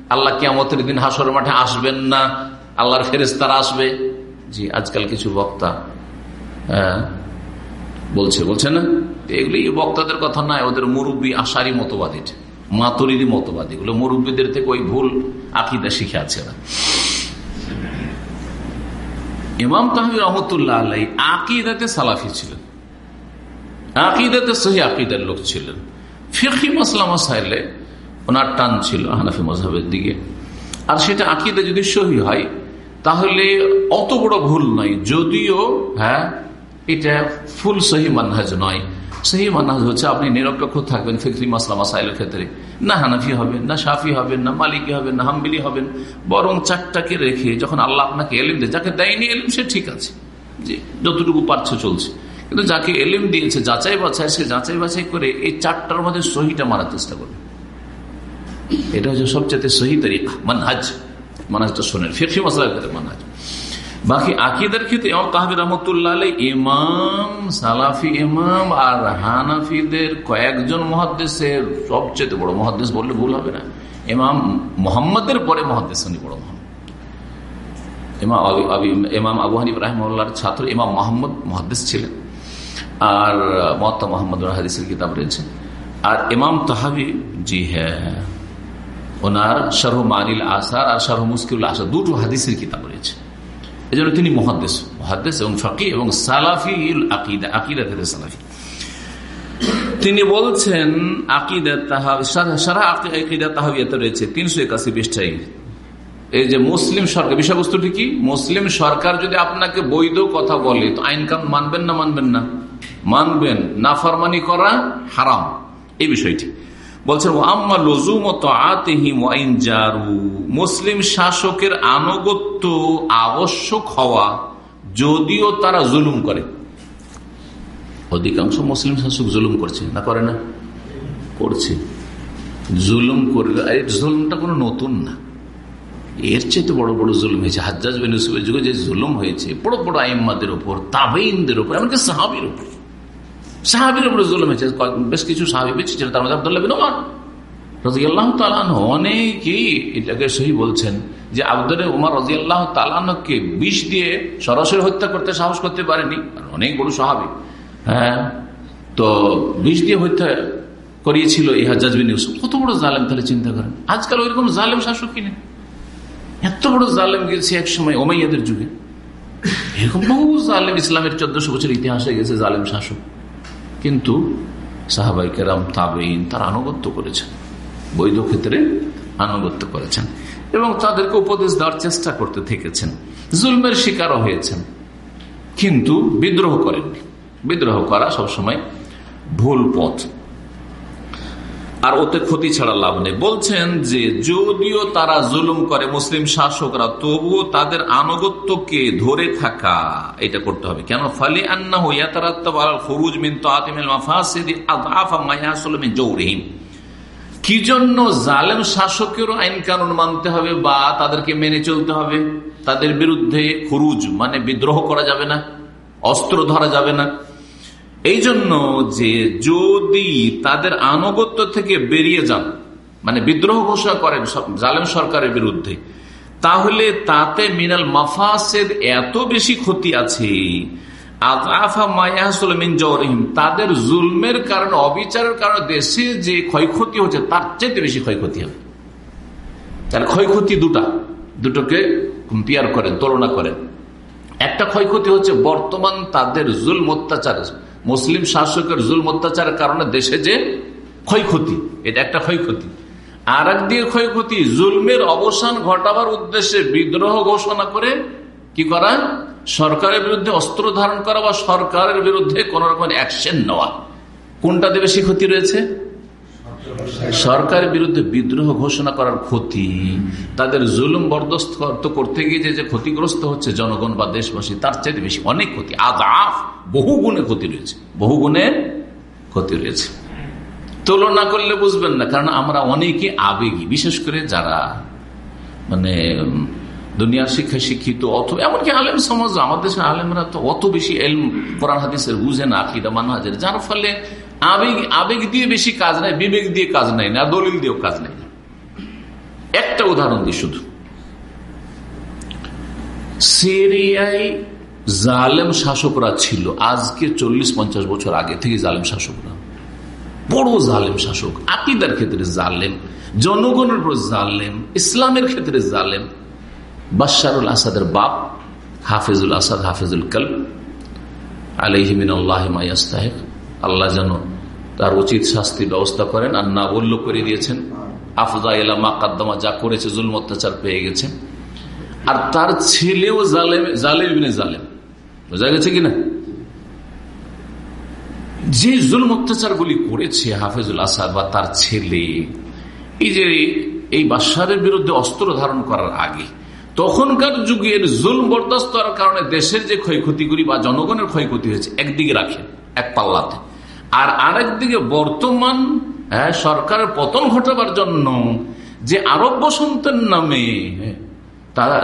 আল্লাহ কেমতের দিন হাসর মাঠে আসবেন না আল্লাহর ফেরেস্তারা আসবে। জি, আজকাল কিছু বক্তা হ্যাঁ বলছে বলছে না, এগুলি বক্তাদের কথা নয়, ওদের মুরব্বী আশারি মতবাদ এটা মাতুরিদি মতবাদ, এগুলো মুরব্বীদের থেকে ওই ভুল আকিদা শিখে আছে না। ইমাম তাহমির রহমতুল্লাহ আল্লাহ আকিদাতে সালাফি ছিলেন। আকিদাতে সহি আকিদার লোক ছিলেন। ফিকি মাসলামা ওনার টান ছিল হানাফি দিকে। আর সেটা আকিদা যদি সহি হয় তাহলে অত বড় ভুল নয়। যদিও হ্যাঁ এটা ফুল সহি মানহাজ নয়। সহি মানহাজ হচ্ছে আপনি নিরপেক্ষ থাকবেন ফিক্রি মাসলা মাসাইলের ক্ষেত্রে। না হানাফি হবেন, না সাফি হবেন, না মালিকি হবেন, না হাম্বিলি হবেন। বরং চারটাকে রেখে যখন আল্লাহ আপনাকে এলিম দেয়, যাকে দেয়নি এলিম সে ঠিক আছে। যে যতটুকু পারছে চলছে। কিন্তু যাকে এলিম দিয়েছে, যাচাই বাছাই, সে যাচাই বাছাই করে এই চারটার মধ্যে সহিটা মারার চেষ্টা করবে। এটা হচ্ছে সবচেয়ে সহি তরিকা, মানহাজ। মানহাজটা শোনেন। ফিরফি মশলার ক্ষেত্রে মানহাজ বাকি আকিদের ক্ষেত্রে ইমাম তাহাবির রহমতুল্লাহ ইমাম সালাফি, ইমাম আর হানাফিদের কয়েকজন মহাদ্দেশের সবচেয়ে বড় মহাদ্দেশ বললে ভুল হবে না। ইমাম মোহাম্মদের পরে মহাদ্দেশ উনি বড় মোহাম্মদ ইমাম আবু হানিব রাহিমুল্লাহর ছাত্র ইমাম মোহাম্মদ মহাদ্দেশ ছিলেন। আর মহাত্মা মোহাম্মদ হাদিসের কিতাব রয়েছে। আর ইমাম তাহাবি, জি হ্যাঁ। ওনার শারহ মানিল আসার আর শারহ মুস্কিল আসার দুটো হাদিসের কিতাব রয়েছে। এই জন্য তিনি মহাদ্দেশ মহাদ্দেশ এবং ফাঁকি এবং সালাফি আকিদা আকিদা থেকে সালাফি। তিনি বলছেন, আকিদা তাহাবিয়াতে রয়েছে তিনশো এই যে মুসলিম সরকার, বিষয়বস্তুটি কি? মুসলিম সরকার যদি আপনাকে বৈধ কথা বলে, তো আইন মানবেন না মানবেন না। মানবেন করা হারাম। এই বিষয়টি। বলছেন জারু। মুসলিম শাসকের আনুগত্য আবশ্যক হওয়া যদিও তারা জুলুম করে। অধিকাংশ মুসলিম শাসক জুলুম করছে, না করে না? করছে। জুলুম করবে জুলুমটা কোনো নতুন না। এর চেয়ে তো বড় বড় জুলুম হয়েছে। হাজ্জাজ বিন যুগে যে জুলুম হয়েছে, বড় বড় আইম্মাদের উপর তাবেইনদের উপর এমনকি সাহাবির উপর সাহাবির উপরে জুলুম হয়েছে। বেশ কিছু সাহাবি বেঁচে ছিল, তার মধ্যে আবদুল্লাহ বিন রাজিয়াল্লাহ তালান অনেকেই এটাকে বলছেন যে তালানকে বিষ দিয়ে সরাসরি হত্যা করতে সাহস করতে পারেনি অনেক বড় হ্যাঁ তো বিষ দিয়ে হত্যা করিয়েছিল এই কত বড় জালেম তাহলে চিন্তা করেন? আজকাল ওইরকম জালেম শাসক কিনে এত বড় জালেম গেছে এক সময় ওমাইয়াদের যুগে। এরকম বহু জালেম ইসলামের চোদ্দশো বছর ইতিহাসে গেছে জালেম শাসক। কিন্তু সাহাবাই কেরাম তাবেইন তার আনুগত্য করেছেন। বৈধ ক্ষেত্রে আনুগত্য করেছেন এবং তাদেরকে উপদেশ দেওয়ার চেষ্টা করতে থেকেছেন। জুলমের শিকারও হয়েছেন। কিন্তু বিদ্রোহ করেননি। বিদ্রোহ করা সবসময় ভুল পথ। আর ওতে ক্ষতি ছাড়া লাভ নেই। বলছেন যে, যদিও তারা জুলুম করে মুসলিম শাসকরা, তবুও তাদের আনুগত্যকে ধরে থাকা এটা করতে হবে। কেন? ফালি আন্না হইয়া তারা ফরুজ মিন তো আতিমিল কি জন্য জালেম শাসকেরও আইন কানুন মানতে হবে বা তাদেরকে মেনে চলতে হবে? তাদের বিরুদ্ধে খুরুজ মানে বিদ্রোহ করা যাবে না, অস্ত্র ধরা যাবে না। এই জন্য যে যদি তাদের আনুগত্য থেকে বেরিয়ে যান মানে বিদ্রোহ ঘোষণা করেন জালেম সরকারের বিরুদ্ধে, তাহলে তাতে মিনাল মাফাসেদ এত বেশি ক্ষতি আছে। তাদের জুলমের কারণে, অবিচারের কারণে দেশে যে ক্ষয়ক্ষতি হচ্ছে, তার চেয়ে বেশি ক্ষয়ক্ষতি হবে। তাহলে ক্ষয়ক্ষতি দুটা। দুটোকে কম্পেয়ার করেন, তুলনা করেন। একটা ক্ষয়ক্ষতি হচ্ছে বর্তমান তাদের জুল অত্যাচার মুসলিম শাসকের জুল অত্যাচারের কারণে দেশে যে ক্ষয়ক্ষতি, এটা একটা ক্ষয়ক্ষতি। আর এক দিয়ে ক্ষয়ক্ষতি, জুলমের অবসান ঘটাবার উদ্দেশ্যে বিদ্রোহ ঘোষণা করে কি করা? সরকারের বিরুদ্ধে অস্ত্র ধারণ করা বা সরকারের বিরুদ্ধে কোন রকম অ্যাকশন নেওয়া। কোনটাতে বেশি ক্ষতি রয়েছে? সরকারের বিরুদ্ধে বিদ্রোহ ঘোষণা করার ক্ষতি। তাদের জুলুম বরদস্ত করতে গিয়ে যে ক্ষতিগ্রস্ত হচ্ছে জনগণ বা দেশবাসী, তার চাইতে বেশি অনেক ক্ষতি। আজ আফ বহু গুণে ক্ষতি রয়েছে বহু গুণে ক্ষতি রয়েছে। তুলনা করলে বুঝবেন না, কারণ আমরা অনেকে আবেগী, বিশেষ করে যারা মানে দুনিয়ার শিক্ষা শিক্ষিত অথবা এমনকি আলেম সমাজ আমাদের দেশের আলেমরা তো অত বেশি এলম, কোরআন, হাদিসের বুঝে না, আকিদা, মানহাজের, যার ফলে আবেগ আবেগ দিয়ে বেশি কাজ নাই, বিবেক দিয়ে কাজ নাই, না দলিল দিয়েও কাজ নাই। একটা উদাহরণ দিই শুধু। সিরিয়ায় জালেম শাসকরা ছিল। আজকে চল্লিশ পঞ্চাশ বছর আগে থেকে জালেম শাসকরা। বড় জালেম শাসক। আকিদার ক্ষেত্রে জালেম, জনগণের উপর জালেম, ইসলামের ক্ষেত্রে জালেম। বাশারুল আসাদের বাপ, হাফিজুল আসাদ, হাফিজুল কাল আলহিমিন আল্লাহ আল্লাহ যেন তার উচিত শাস্তি ব্যবস্থা করেন আর না বলল করে দিয়েছেন। আফজা এলামা কাদ্দামা যা করেছে জুল অত্যাচার পেয়ে গেছে। আর তার ছেলেও জালেম জালেম জালেম। বোঝা গেছে কিনা? যে জুল অত্যাচার গুলি করেছে হাফিজুল আসাদ বা তার ছেলে এই যে এই বাসারের বিরুদ্ধে অস্ত্র ধারণ করার আগে তখনকার যুগের জুল বরদাস্ত করার কারণে দেশের যে ক্ষয়ক্ষতিগুলি বা জনগণের ক্ষয়ক্ষতি হয়েছে একদিকে রাখে এক পাল্লাতে। আর আরেক দিকে বর্তমান হ্যাঁ, সরকারের পতন ঘটাবার জন্য যে আরব বসন্তের নামে তারা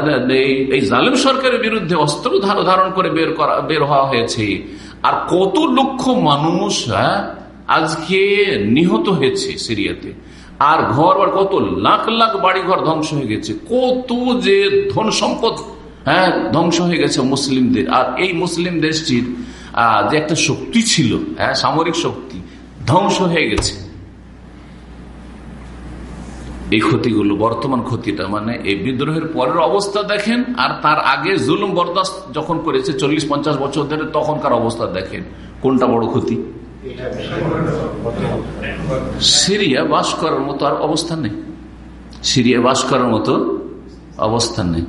এই জালেম সরকারের বিরুদ্ধে অস্ত্র ধারণ করে বের করা বের হওয়া হয়েছে। আর কত লক্ষ মানুষ হ্যাঁ, আজকে নিহত হয়েছে সিরিয়াতে। আর ঘর কত লাখ লাখ বাড়ি ঘর ধ্বংস হয়ে গেছে। কত যে ধন সম্পদ হ্যাঁ ধ্বংস হয়ে গেছে মুসলিমদের। আর এই মুসলিম দেশটির যে একটা শক্তি ছিল হ্যাঁ সামরিক শক্তি ধ্বংস হয়ে গেছে। এই ক্ষতিগুলো, বর্তমান ক্ষতিটা মানে এই বিদ্রোহের পরের অবস্থা দেখেন আর তার আগে জুলুম বরদাস্ত যখন করেছে চল্লিশ পঞ্চাশ বছর ধরে, তখনকার অবস্থা দেখেন। কোনটা বড় ক্ষতি? সিরিয়া বাস করার মতো আর অবস্থান নেই। সিরিয়া বাস করার মতো অবস্থান নেই।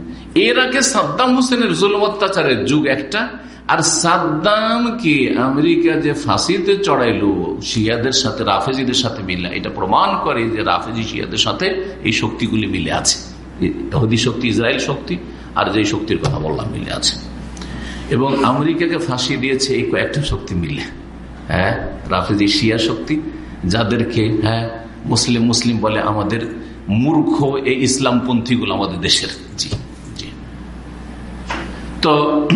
এর আগে সাদ্দাম হোসেনের জুলুম অত্যাচারের যুগ একটা আর সাদ্দামকে আমেরিকা যে ফাঁসিতে চড়াইলো, শিয়াদের সাথে, রাফেজিদের সাথে মিলে, এটা প্রমাণ করে যে রাফেজি শিয়াদের সাথে এই শক্তিগুলি মিলে আছে। শক্তি, ইসরায়েল শক্তি, আর যে শক্তির কথা বললাম, মিলে আছে। এবং আমেরিকাকে ফাঁসি দিয়েছে এই কয়েকটা শক্তি মিলে। হ্যাঁ রাফেজি শিয়া শক্তি, যাদেরকে হ্যাঁ মুসলিম মুসলিম বলে আমাদের মূর্খ এই ইসলামপন্থীগুলো আমাদের দেশের। জি জি। তো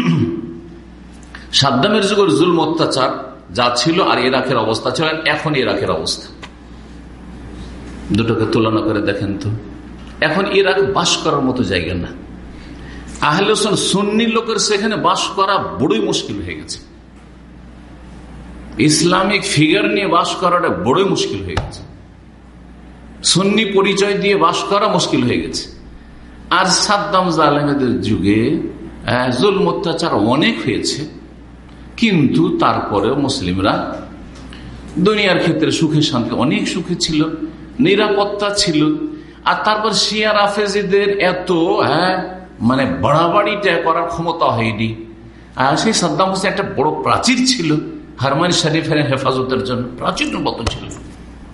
সাদ্দামের যুগের জুলম অত্যাচার যা ছিল আর ইরাকের অবস্থা ছিল এখন ইরাকের অবস্থা। দুটোকে তুলনা করে দেখেন তো। এখন ইরাক বাস করার মতো জায়গা না। আহলে সুন্নি লোকের সেখানে বাস করা বড়ই মুশকিল হয়ে গেছে। ইসলামিক ফিগার নিয়ে বাস করাটা বড়ই মুশকিল হয়ে গেছে। সুন্নি পরিচয় দিয়ে বাস করা মুশকিল হয়ে গেছে। আর সাদ্দাম জালেমেদের যুগে জুল অত্যাচার অনেক হয়েছে। কিন্তু তারপরেও মুসলিমরা দুনিয়ার ক্ষেত্রে সুখে শান্তি, অনেক সুখে ছিল, নিরাপত্তা ছিল। আর তারপর শিয়া রাফেজিদের এত হ্যাঁ মানে বাড়াবাড়িটা করার ক্ষমতা হয়নি। আর সেই সাদ্দাম হোসেন একটা বড় প্রাচীর ছিল, হারমান শরীফের হেফাজতের জন্য প্রাচীর মতো ছিল।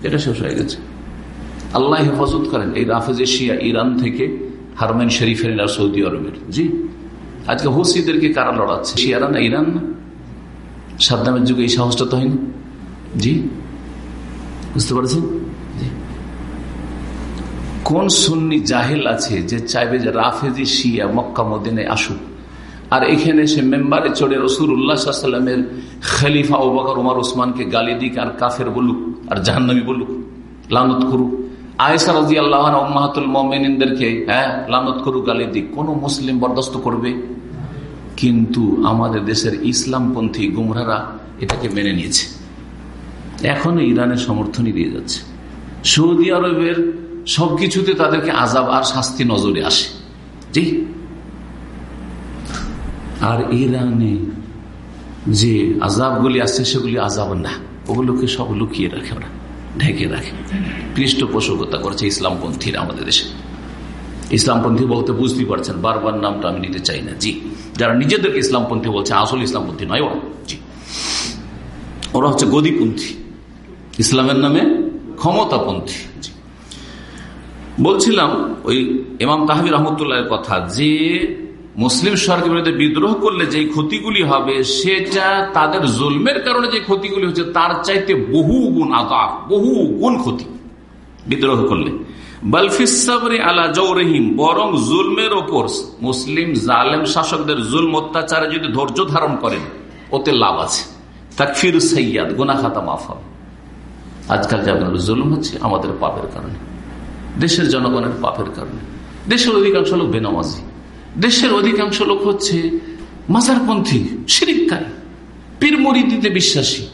এটা শেষ হয়ে গেছে। আল্লাহ হেফাজত করেন এই রাফেজে শিয়া ইরান থেকে হারমান শরীফের সৌদি আরবের। জি, আজকে হুসিদেরকে কারা লড়াচ্ছে? শিয়ারা না ইরান না? সাদ্দামের যুগে এই সাহসটা তো হয়নি। জি? বুঝতে পারছেন কোন সুন্নি জাহেল আছে যে চাইবে যে রাফেজি শিয়া মক্কা মদিনে আসুক? আর এখানে সে মেম্বারে চড়ে রসুর উল্লাহামের খালিফা ওবাকর উমার ওসমানকে গালি দিক আর কাফের বলুক আর জাহান্নামি বলুক, লানত করুক। আয়েসা রাজি আল্লাহ মোমেনদেরকে হ্যাঁ লানত করুক, গালি দিক। কোন মুসলিম বরদাস্ত করবে? কিন্তু আমাদের দেশের ইসলামপন্থী গুমরারা এটাকে মেনে নিয়েছে। এখনও ইরানের সমর্থনই দিয়ে যাচ্ছে। সৌদি আরবের সবকিছুতে তাদেরকে আজাব আর শাস্তি নজরে আসে। জি। আর ইরানে যে আজাবগুলি আসছে সেগুলি আজাব না। ওগুলোকে সব লুকিয়ে রাখে ওরা, ঢেকে রাখে। পৃষ্ঠপোষকতা করছে ইসলামপন্থীরা আমাদের দেশে। ইসলামপন্থী বলতে বুঝতেই পারছেন, বারবার নামটা আমি নিতে চাই না। জি, যারা নিজেদেরকে ইসলামপন্থী বলছে, আসল ইসলামপন্থী নয় ওরা। জি, ওরা হচ্ছে গদিপন্থী। ইসলামের নামে ক্ষমতাপন্থী। বলছিলাম ওই ইমাম তাহাবি রহমতুল্লাহ কথা যে, মুসলিম সরকার বিরুদ্ধে বিদ্রোহ করলে যে ক্ষতিগুলি হবে, সেটা তাদের জুলমের কারণে যে ক্ষতিগুলি হচ্ছে, তার চাইতে বহু গুণ আগাহ বহু গুণ ক্ষতি বিদ্রোহ করলে। বালফিসাবরে আলা জৌরহিম, বরং জুলমের ওপর মুসলিম জালেম শাসকদের জুলম অত্যাচারে যদি ধৈর্য ধারণ করেন, ওতে লাভ আছে। তাকফির সৈয়াদ গুনা খাতা মাফ হবে। আজকাল যে আপনার জুলুম হচ্ছে, আমাদের পাপের কারণে। দেশের জনগণের পাপের কারণে। দেশের অধিকাংশ লোক বেনামাজি। দেশের অধিকাংশ লোক হচ্ছে মাজারপন্থী শিরিকারী পীর বিশ্বাসী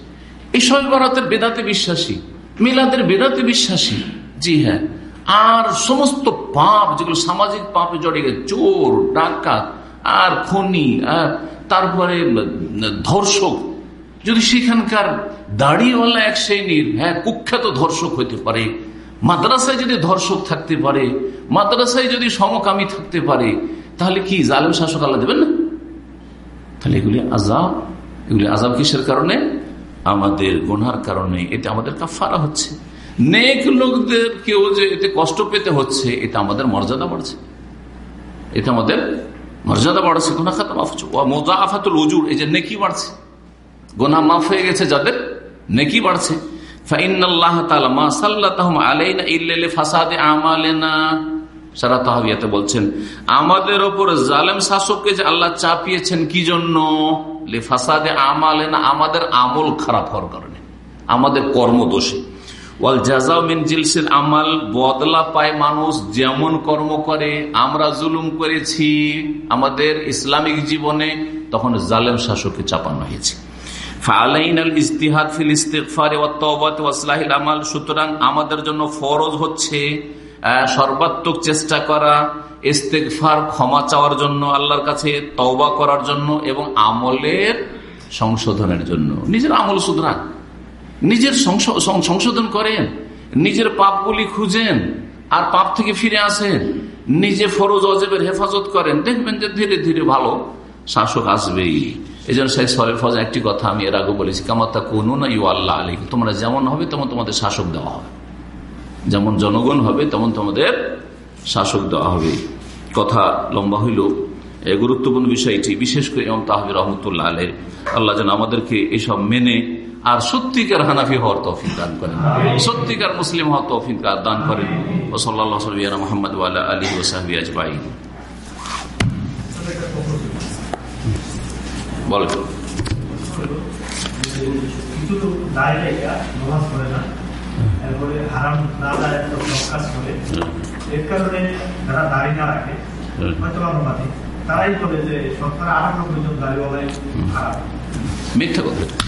সব বরাতের বেদাতে বিশ্বাসী, মিলাদের বেদাতে বিশ্বাসী। জি হ্যাঁ আর সমস্ত পাপ যেগুলো সামাজিক পাপে জড়িয়ে গেছে, চোর, ডাকাত, আর খনি তারপরে ধর্ষক, যদি সেখানকার দাড়িওয়ালা এক শ্রেণির হ্যাঁ কুখ্যাত ধর্ষক হইতে পারে, মাদ্রাসায় যদি ধর্ষক থাকতে পারে, মাদ্রাসায় যদি সমকামী থাকতে পারে, তাহলে কি জালেম শাসক আল্লাহ দেবেন না? তাহলে এগুলি আজাব এগুলি আজাব কিসের কারণে? আমাদের গোনার কারণে এতে আমাদের কাফারা হচ্ছে। নেক লোকদের কেউ যে এতে কষ্ট পেতে হচ্ছে, এটা আমাদের মর্যাদা বাড়ছে। এটা আমাদের মর্যাদা বাড়ছে। গোনা খাতা মাফ মোজা আফাতুল উজুর, এই যে নেকি বাড়ছে। গোনা মাফ হয়ে গেছে যাদের নেকি বাড়ছে। বলছেন, আমাদের ওপর জালেম শাসককে যে আল্লাহ চাপিয়েছেন কি জন্য? আমাদের আমল খারাপ হওয়ার কারণে। আমাদের কর্মদোষে। ওয়াল জাজাও মিন আমাল, বদলা পায় মানুষ যেমন কর্ম করে, আমরা জুলুম করেছি আমাদের ইসলামিক জীবনে, তখন জালেম শাসককে চাপানো হয়েছে। সুতরাং আমাদের জন্য ফরজ হচ্ছে সর্বাত্মক চেষ্টা করা ইস্তেকফার ক্ষমা চাওয়ার জন্য, আল্লাহর কাছে তওবা করার জন্য এবং আমলের সংশোধনের জন্য। নিজের আমল শুধরান নিজের সংশোধন করেন, নিজের পাপগুলি খুঁজেন, আর পাপ থেকে ফিরে আসেন, নিজে ফরজ অজেবের হেফাজত করেন। দেখবেন যে ধীরে ধীরে ভালো শাসক আসবেই। এই জন্য শেখ সলের ফজ একটি কথা আমি এর আগে বলেছি, কামাতা কোনো না ইউ আল্লাহ আলী তোমরা যেমন হবে তেমন তোমাদের শাসক দেওয়া হবে। যেমন জনগণ হবে তেমন তোমাদের শাসক দেওয়া হবে। কথা লম্বা হইল। গুরুত্বপূর্ণ বিষয়টি, বিশেষ করে ইমাম তাহবির রহমতুল্লাহ আলহ আল্লাহ যেন আমাদেরকে এসব মেনে আর সত্যিকার হানাফি হওয়ার তৌফিক দান করেন। সত্যিকার মুসলিম হওয়ার তৌফিক দান করেন। ও সাল্লাহ সাল্লাম মোহাম্মদ আলী ওসাহাবি আজবাই বলে যে সরকার আটানব্বই জন দাড়িওয়ালাই খারাপ মিথ্যা কথা।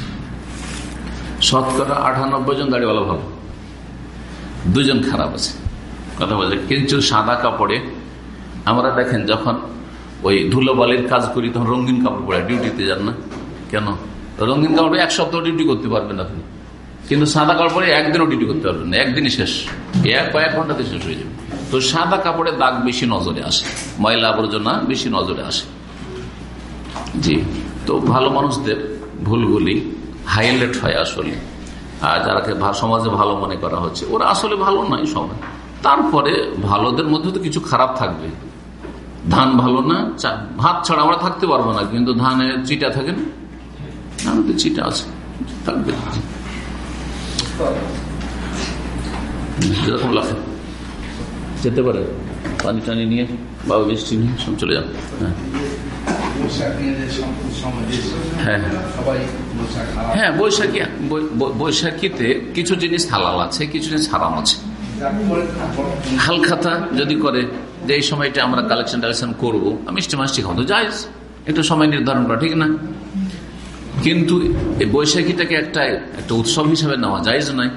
শতকরা আটানব্বই জন দাড়িওয়ালা ভালো। দুজন খারাপ আছে। কথা বলছে কিন্তু সাদা কাপড়ে আমরা দেখেন যখন ওই ধুলোবালির কাজ করি, তখন রঙিন কাপড় পরে। ডিউটিতে যান না? কেন? রঙিন কাপড়ে এক সপ্তাহ ডিউটি করতে পারবেন আপনি। কিন্তু সাদা কাপড় পরে একদিনও ডিউটি করতে পারবেন না। একদিনই শেষ। এক কয়েক ঘন্টাতে শেষ হয়ে যাবে। তো সাদা কাপড়ে দাগ বেশি নজরে আসে। ময়লা আবর্জনা বেশি নজরে আসে। জি। তো ভালো মানুষদের ভুলগুলি হাইলাইট হয় আসলে। আর যারাকে সমাজে ভালো মনে করা হচ্ছে, ওরা আসলে ভালো নয় সবাই। তারপরে ভালোদের মধ্যে তো কিছু খারাপ থাকবে। ধান ভালো না ভাত ছাড়া আমরা থাকতে পারব না, কিন্তু ধানের চিটা থাকে না? তো চিটা আছে, থাকবে। যেরকম যেতে পারে, পানি টানি নিয়ে, বাবা বৃষ্টি নিয়ে, সব চলে যান হ্যাঁ। হ্যাঁ বৈশাখী বৈশাখীতে কিছু জিনিস হালাল আছে কিছু জিনিস হারাম আছে। হালখাতা যদি করে যে এই সময়টা আমরা কালেকশন টালেকশন করব মিষ্টি মাষ্টি খাওয়া যাই একটু সময় নির্ধারণ করা ঠিক না? কিন্তু এই বৈশাখীটাকে একটা একটা উৎসব হিসাবে নেওয়া যায় নয়।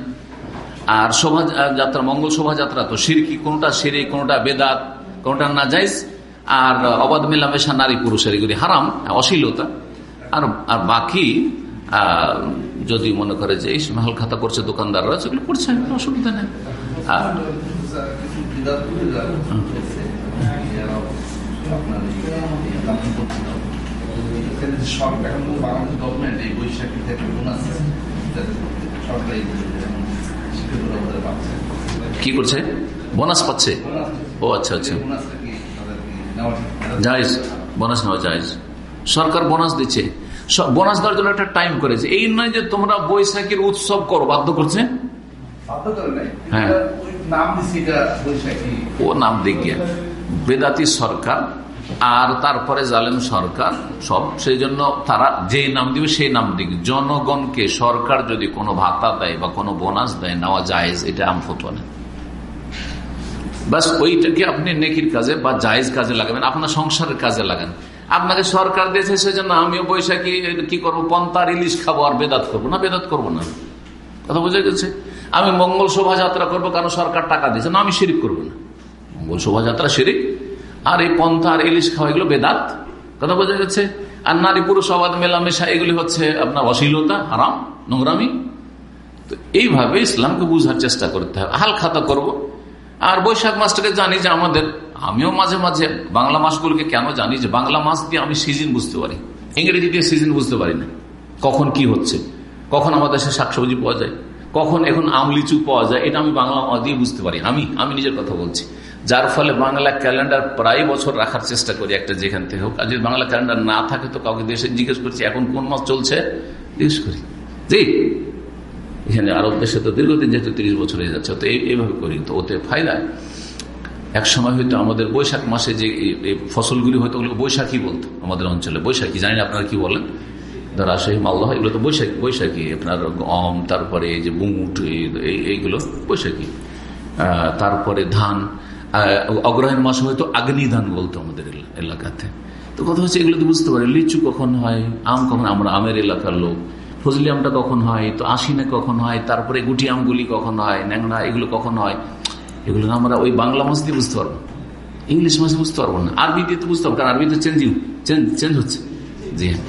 আর শোভাযাত্রা মঙ্গল শোভাযাত্রা তো সিরকি কোনটা সিরি কোনটা বেদাত কোনটা না যাইজ আর অবাধ মেলামেশা নারী পুরুষের এগুলি হারাম, অশ্লীলতা। আর আর বাকি যদি মনে করে যে এই হাল খাতা করছে দোকানদাররা, সেগুলো করছে অসুবিধা নেই। আর কি করছে? বোনাস পাচ্ছে? ও আচ্ছা আচ্ছা। জায়জ বোনাস নেওয়া জায়জ। সরকার বোনাস দিচ্ছে। বোনাস দেওয়ার জন্য একটা টাইম করেছে। এই নয় যে তোমরা বৈশাখীর উৎসব করো বাধ্য করছে? হ্যাঁ। ও নাম গিয়া। বেদাতি সরকার আর তারপরে জালেম সরকার সব সেই জন্য তারা যে নাম দিবে সেই নাম দিক জনগণকে সরকার যদি কোনো ভাতা দেয় বা কোনো বোনাস দেয় নেওয়া যায় এটা আম বাস ওইটাকে আপনি নেকির কাজে বা জায়েজ কাজে লাগাবেন, আপনার সংসারের কাজে লাগান। আপনাকে সরকার দিয়েছে সেজন্য আমিও বৈশাখী কি করব? পন্তার ইলিশ খাব আর বেদাত করব? না, বেদাত করব না। কথা বোঝা গেছে? আমি মঙ্গল শোভাযাত্রা করব কারণ সরকার টাকা দিয়েছে? না, আমি শিরিক করব না। মঙ্গল শোভাযাত্রা শিরিক। আর এই পন্থা আর ইলিশ খাওয়া, এগুলো বেদাত। কথা বোঝা যাচ্ছে আর নারী পুরুষ অবাধ মেলামেশা, এগুলি হচ্ছে আপনার অশ্লীলতা, হারাম, নোংরামি। তো এইভাবে ইসলামকে বুঝার চেষ্টা করতে হবে। হাল খাতা করব। আর বৈশাখ মাসটাকে জানি যে আমাদের, আমিও মাঝে মাঝে বাংলা মাসগুলোকে কেন জানি যে বাংলা মাস দিয়ে আমি সিজন বুঝতে পারি। ইংরেজি দিয়ে সিজন বুঝতে পারি না। কখন কি হচ্ছে? কখন আমাদের দেশে শাকসবজি পাওয়া যায়? কখন এখন আম, লিচু পাওয়া যায়? এটা আমি বাংলা দিয়ে বুঝতে পারি আমি আমি নিজের কথা বলছি। যার ফলে বাংলা ক্যালেন্ডার প্রায় বছর রাখার চেষ্টা করি একটা যেখান থেকে হোক। আর যদি বাংলা ক্যালেন্ডার না থাকে তো কাউকে দেশে জিজ্ঞেস করছি, এখন কোন মাস চলছে? জিজ্ঞেস করি। জি? এখানে আরব দেশে তো দীর্ঘদিন যেহেতু তিরিশ বছর হয়ে যাচ্ছে, তো এইভাবে করি। তো ওতে ফায়দা, এক সময় হয়তো আমাদের বৈশাখ মাসে যে ফসলগুলি হয়তো ওগুলো বৈশাখী বলতো, আমাদের অঞ্চলে বৈশাখী, জানি আপনারা কি বলেন। রাজশাহী মালদহ, এগুলো তো বৈশাখী বৈশাখী, আপনার গম, তারপরে এই যে বুট এইগুলো বৈশাখী। তারপরে ধান অগ্রহায়ণ মাসে হয়তো আগ্নি ধান বলতো আমাদের এলাকাতে। তো কথা হচ্ছে এগুলো তো বুঝতে পারি লিচু কখন হয়, আম কখন, আমরা আমের এলাকার লোক। ফজলি আমটা কখন হয়, তো আশিনা কখন হয়, তারপরে গুটি আমগুলি কখন হয় ন্যাংনা এগুলো কখন হয় এগুলো আমরা ওই বাংলা মাছ দিয়ে বুঝতে পারব। ইংলিশ মাছ বুঝতে পারব না। আরবি দিয়ে তো বুঝতে পারব, কারণ আরবি তো চেঞ্জিং চেঞ্জ চেঞ্জ হচ্ছে। জি হ্যাঁ।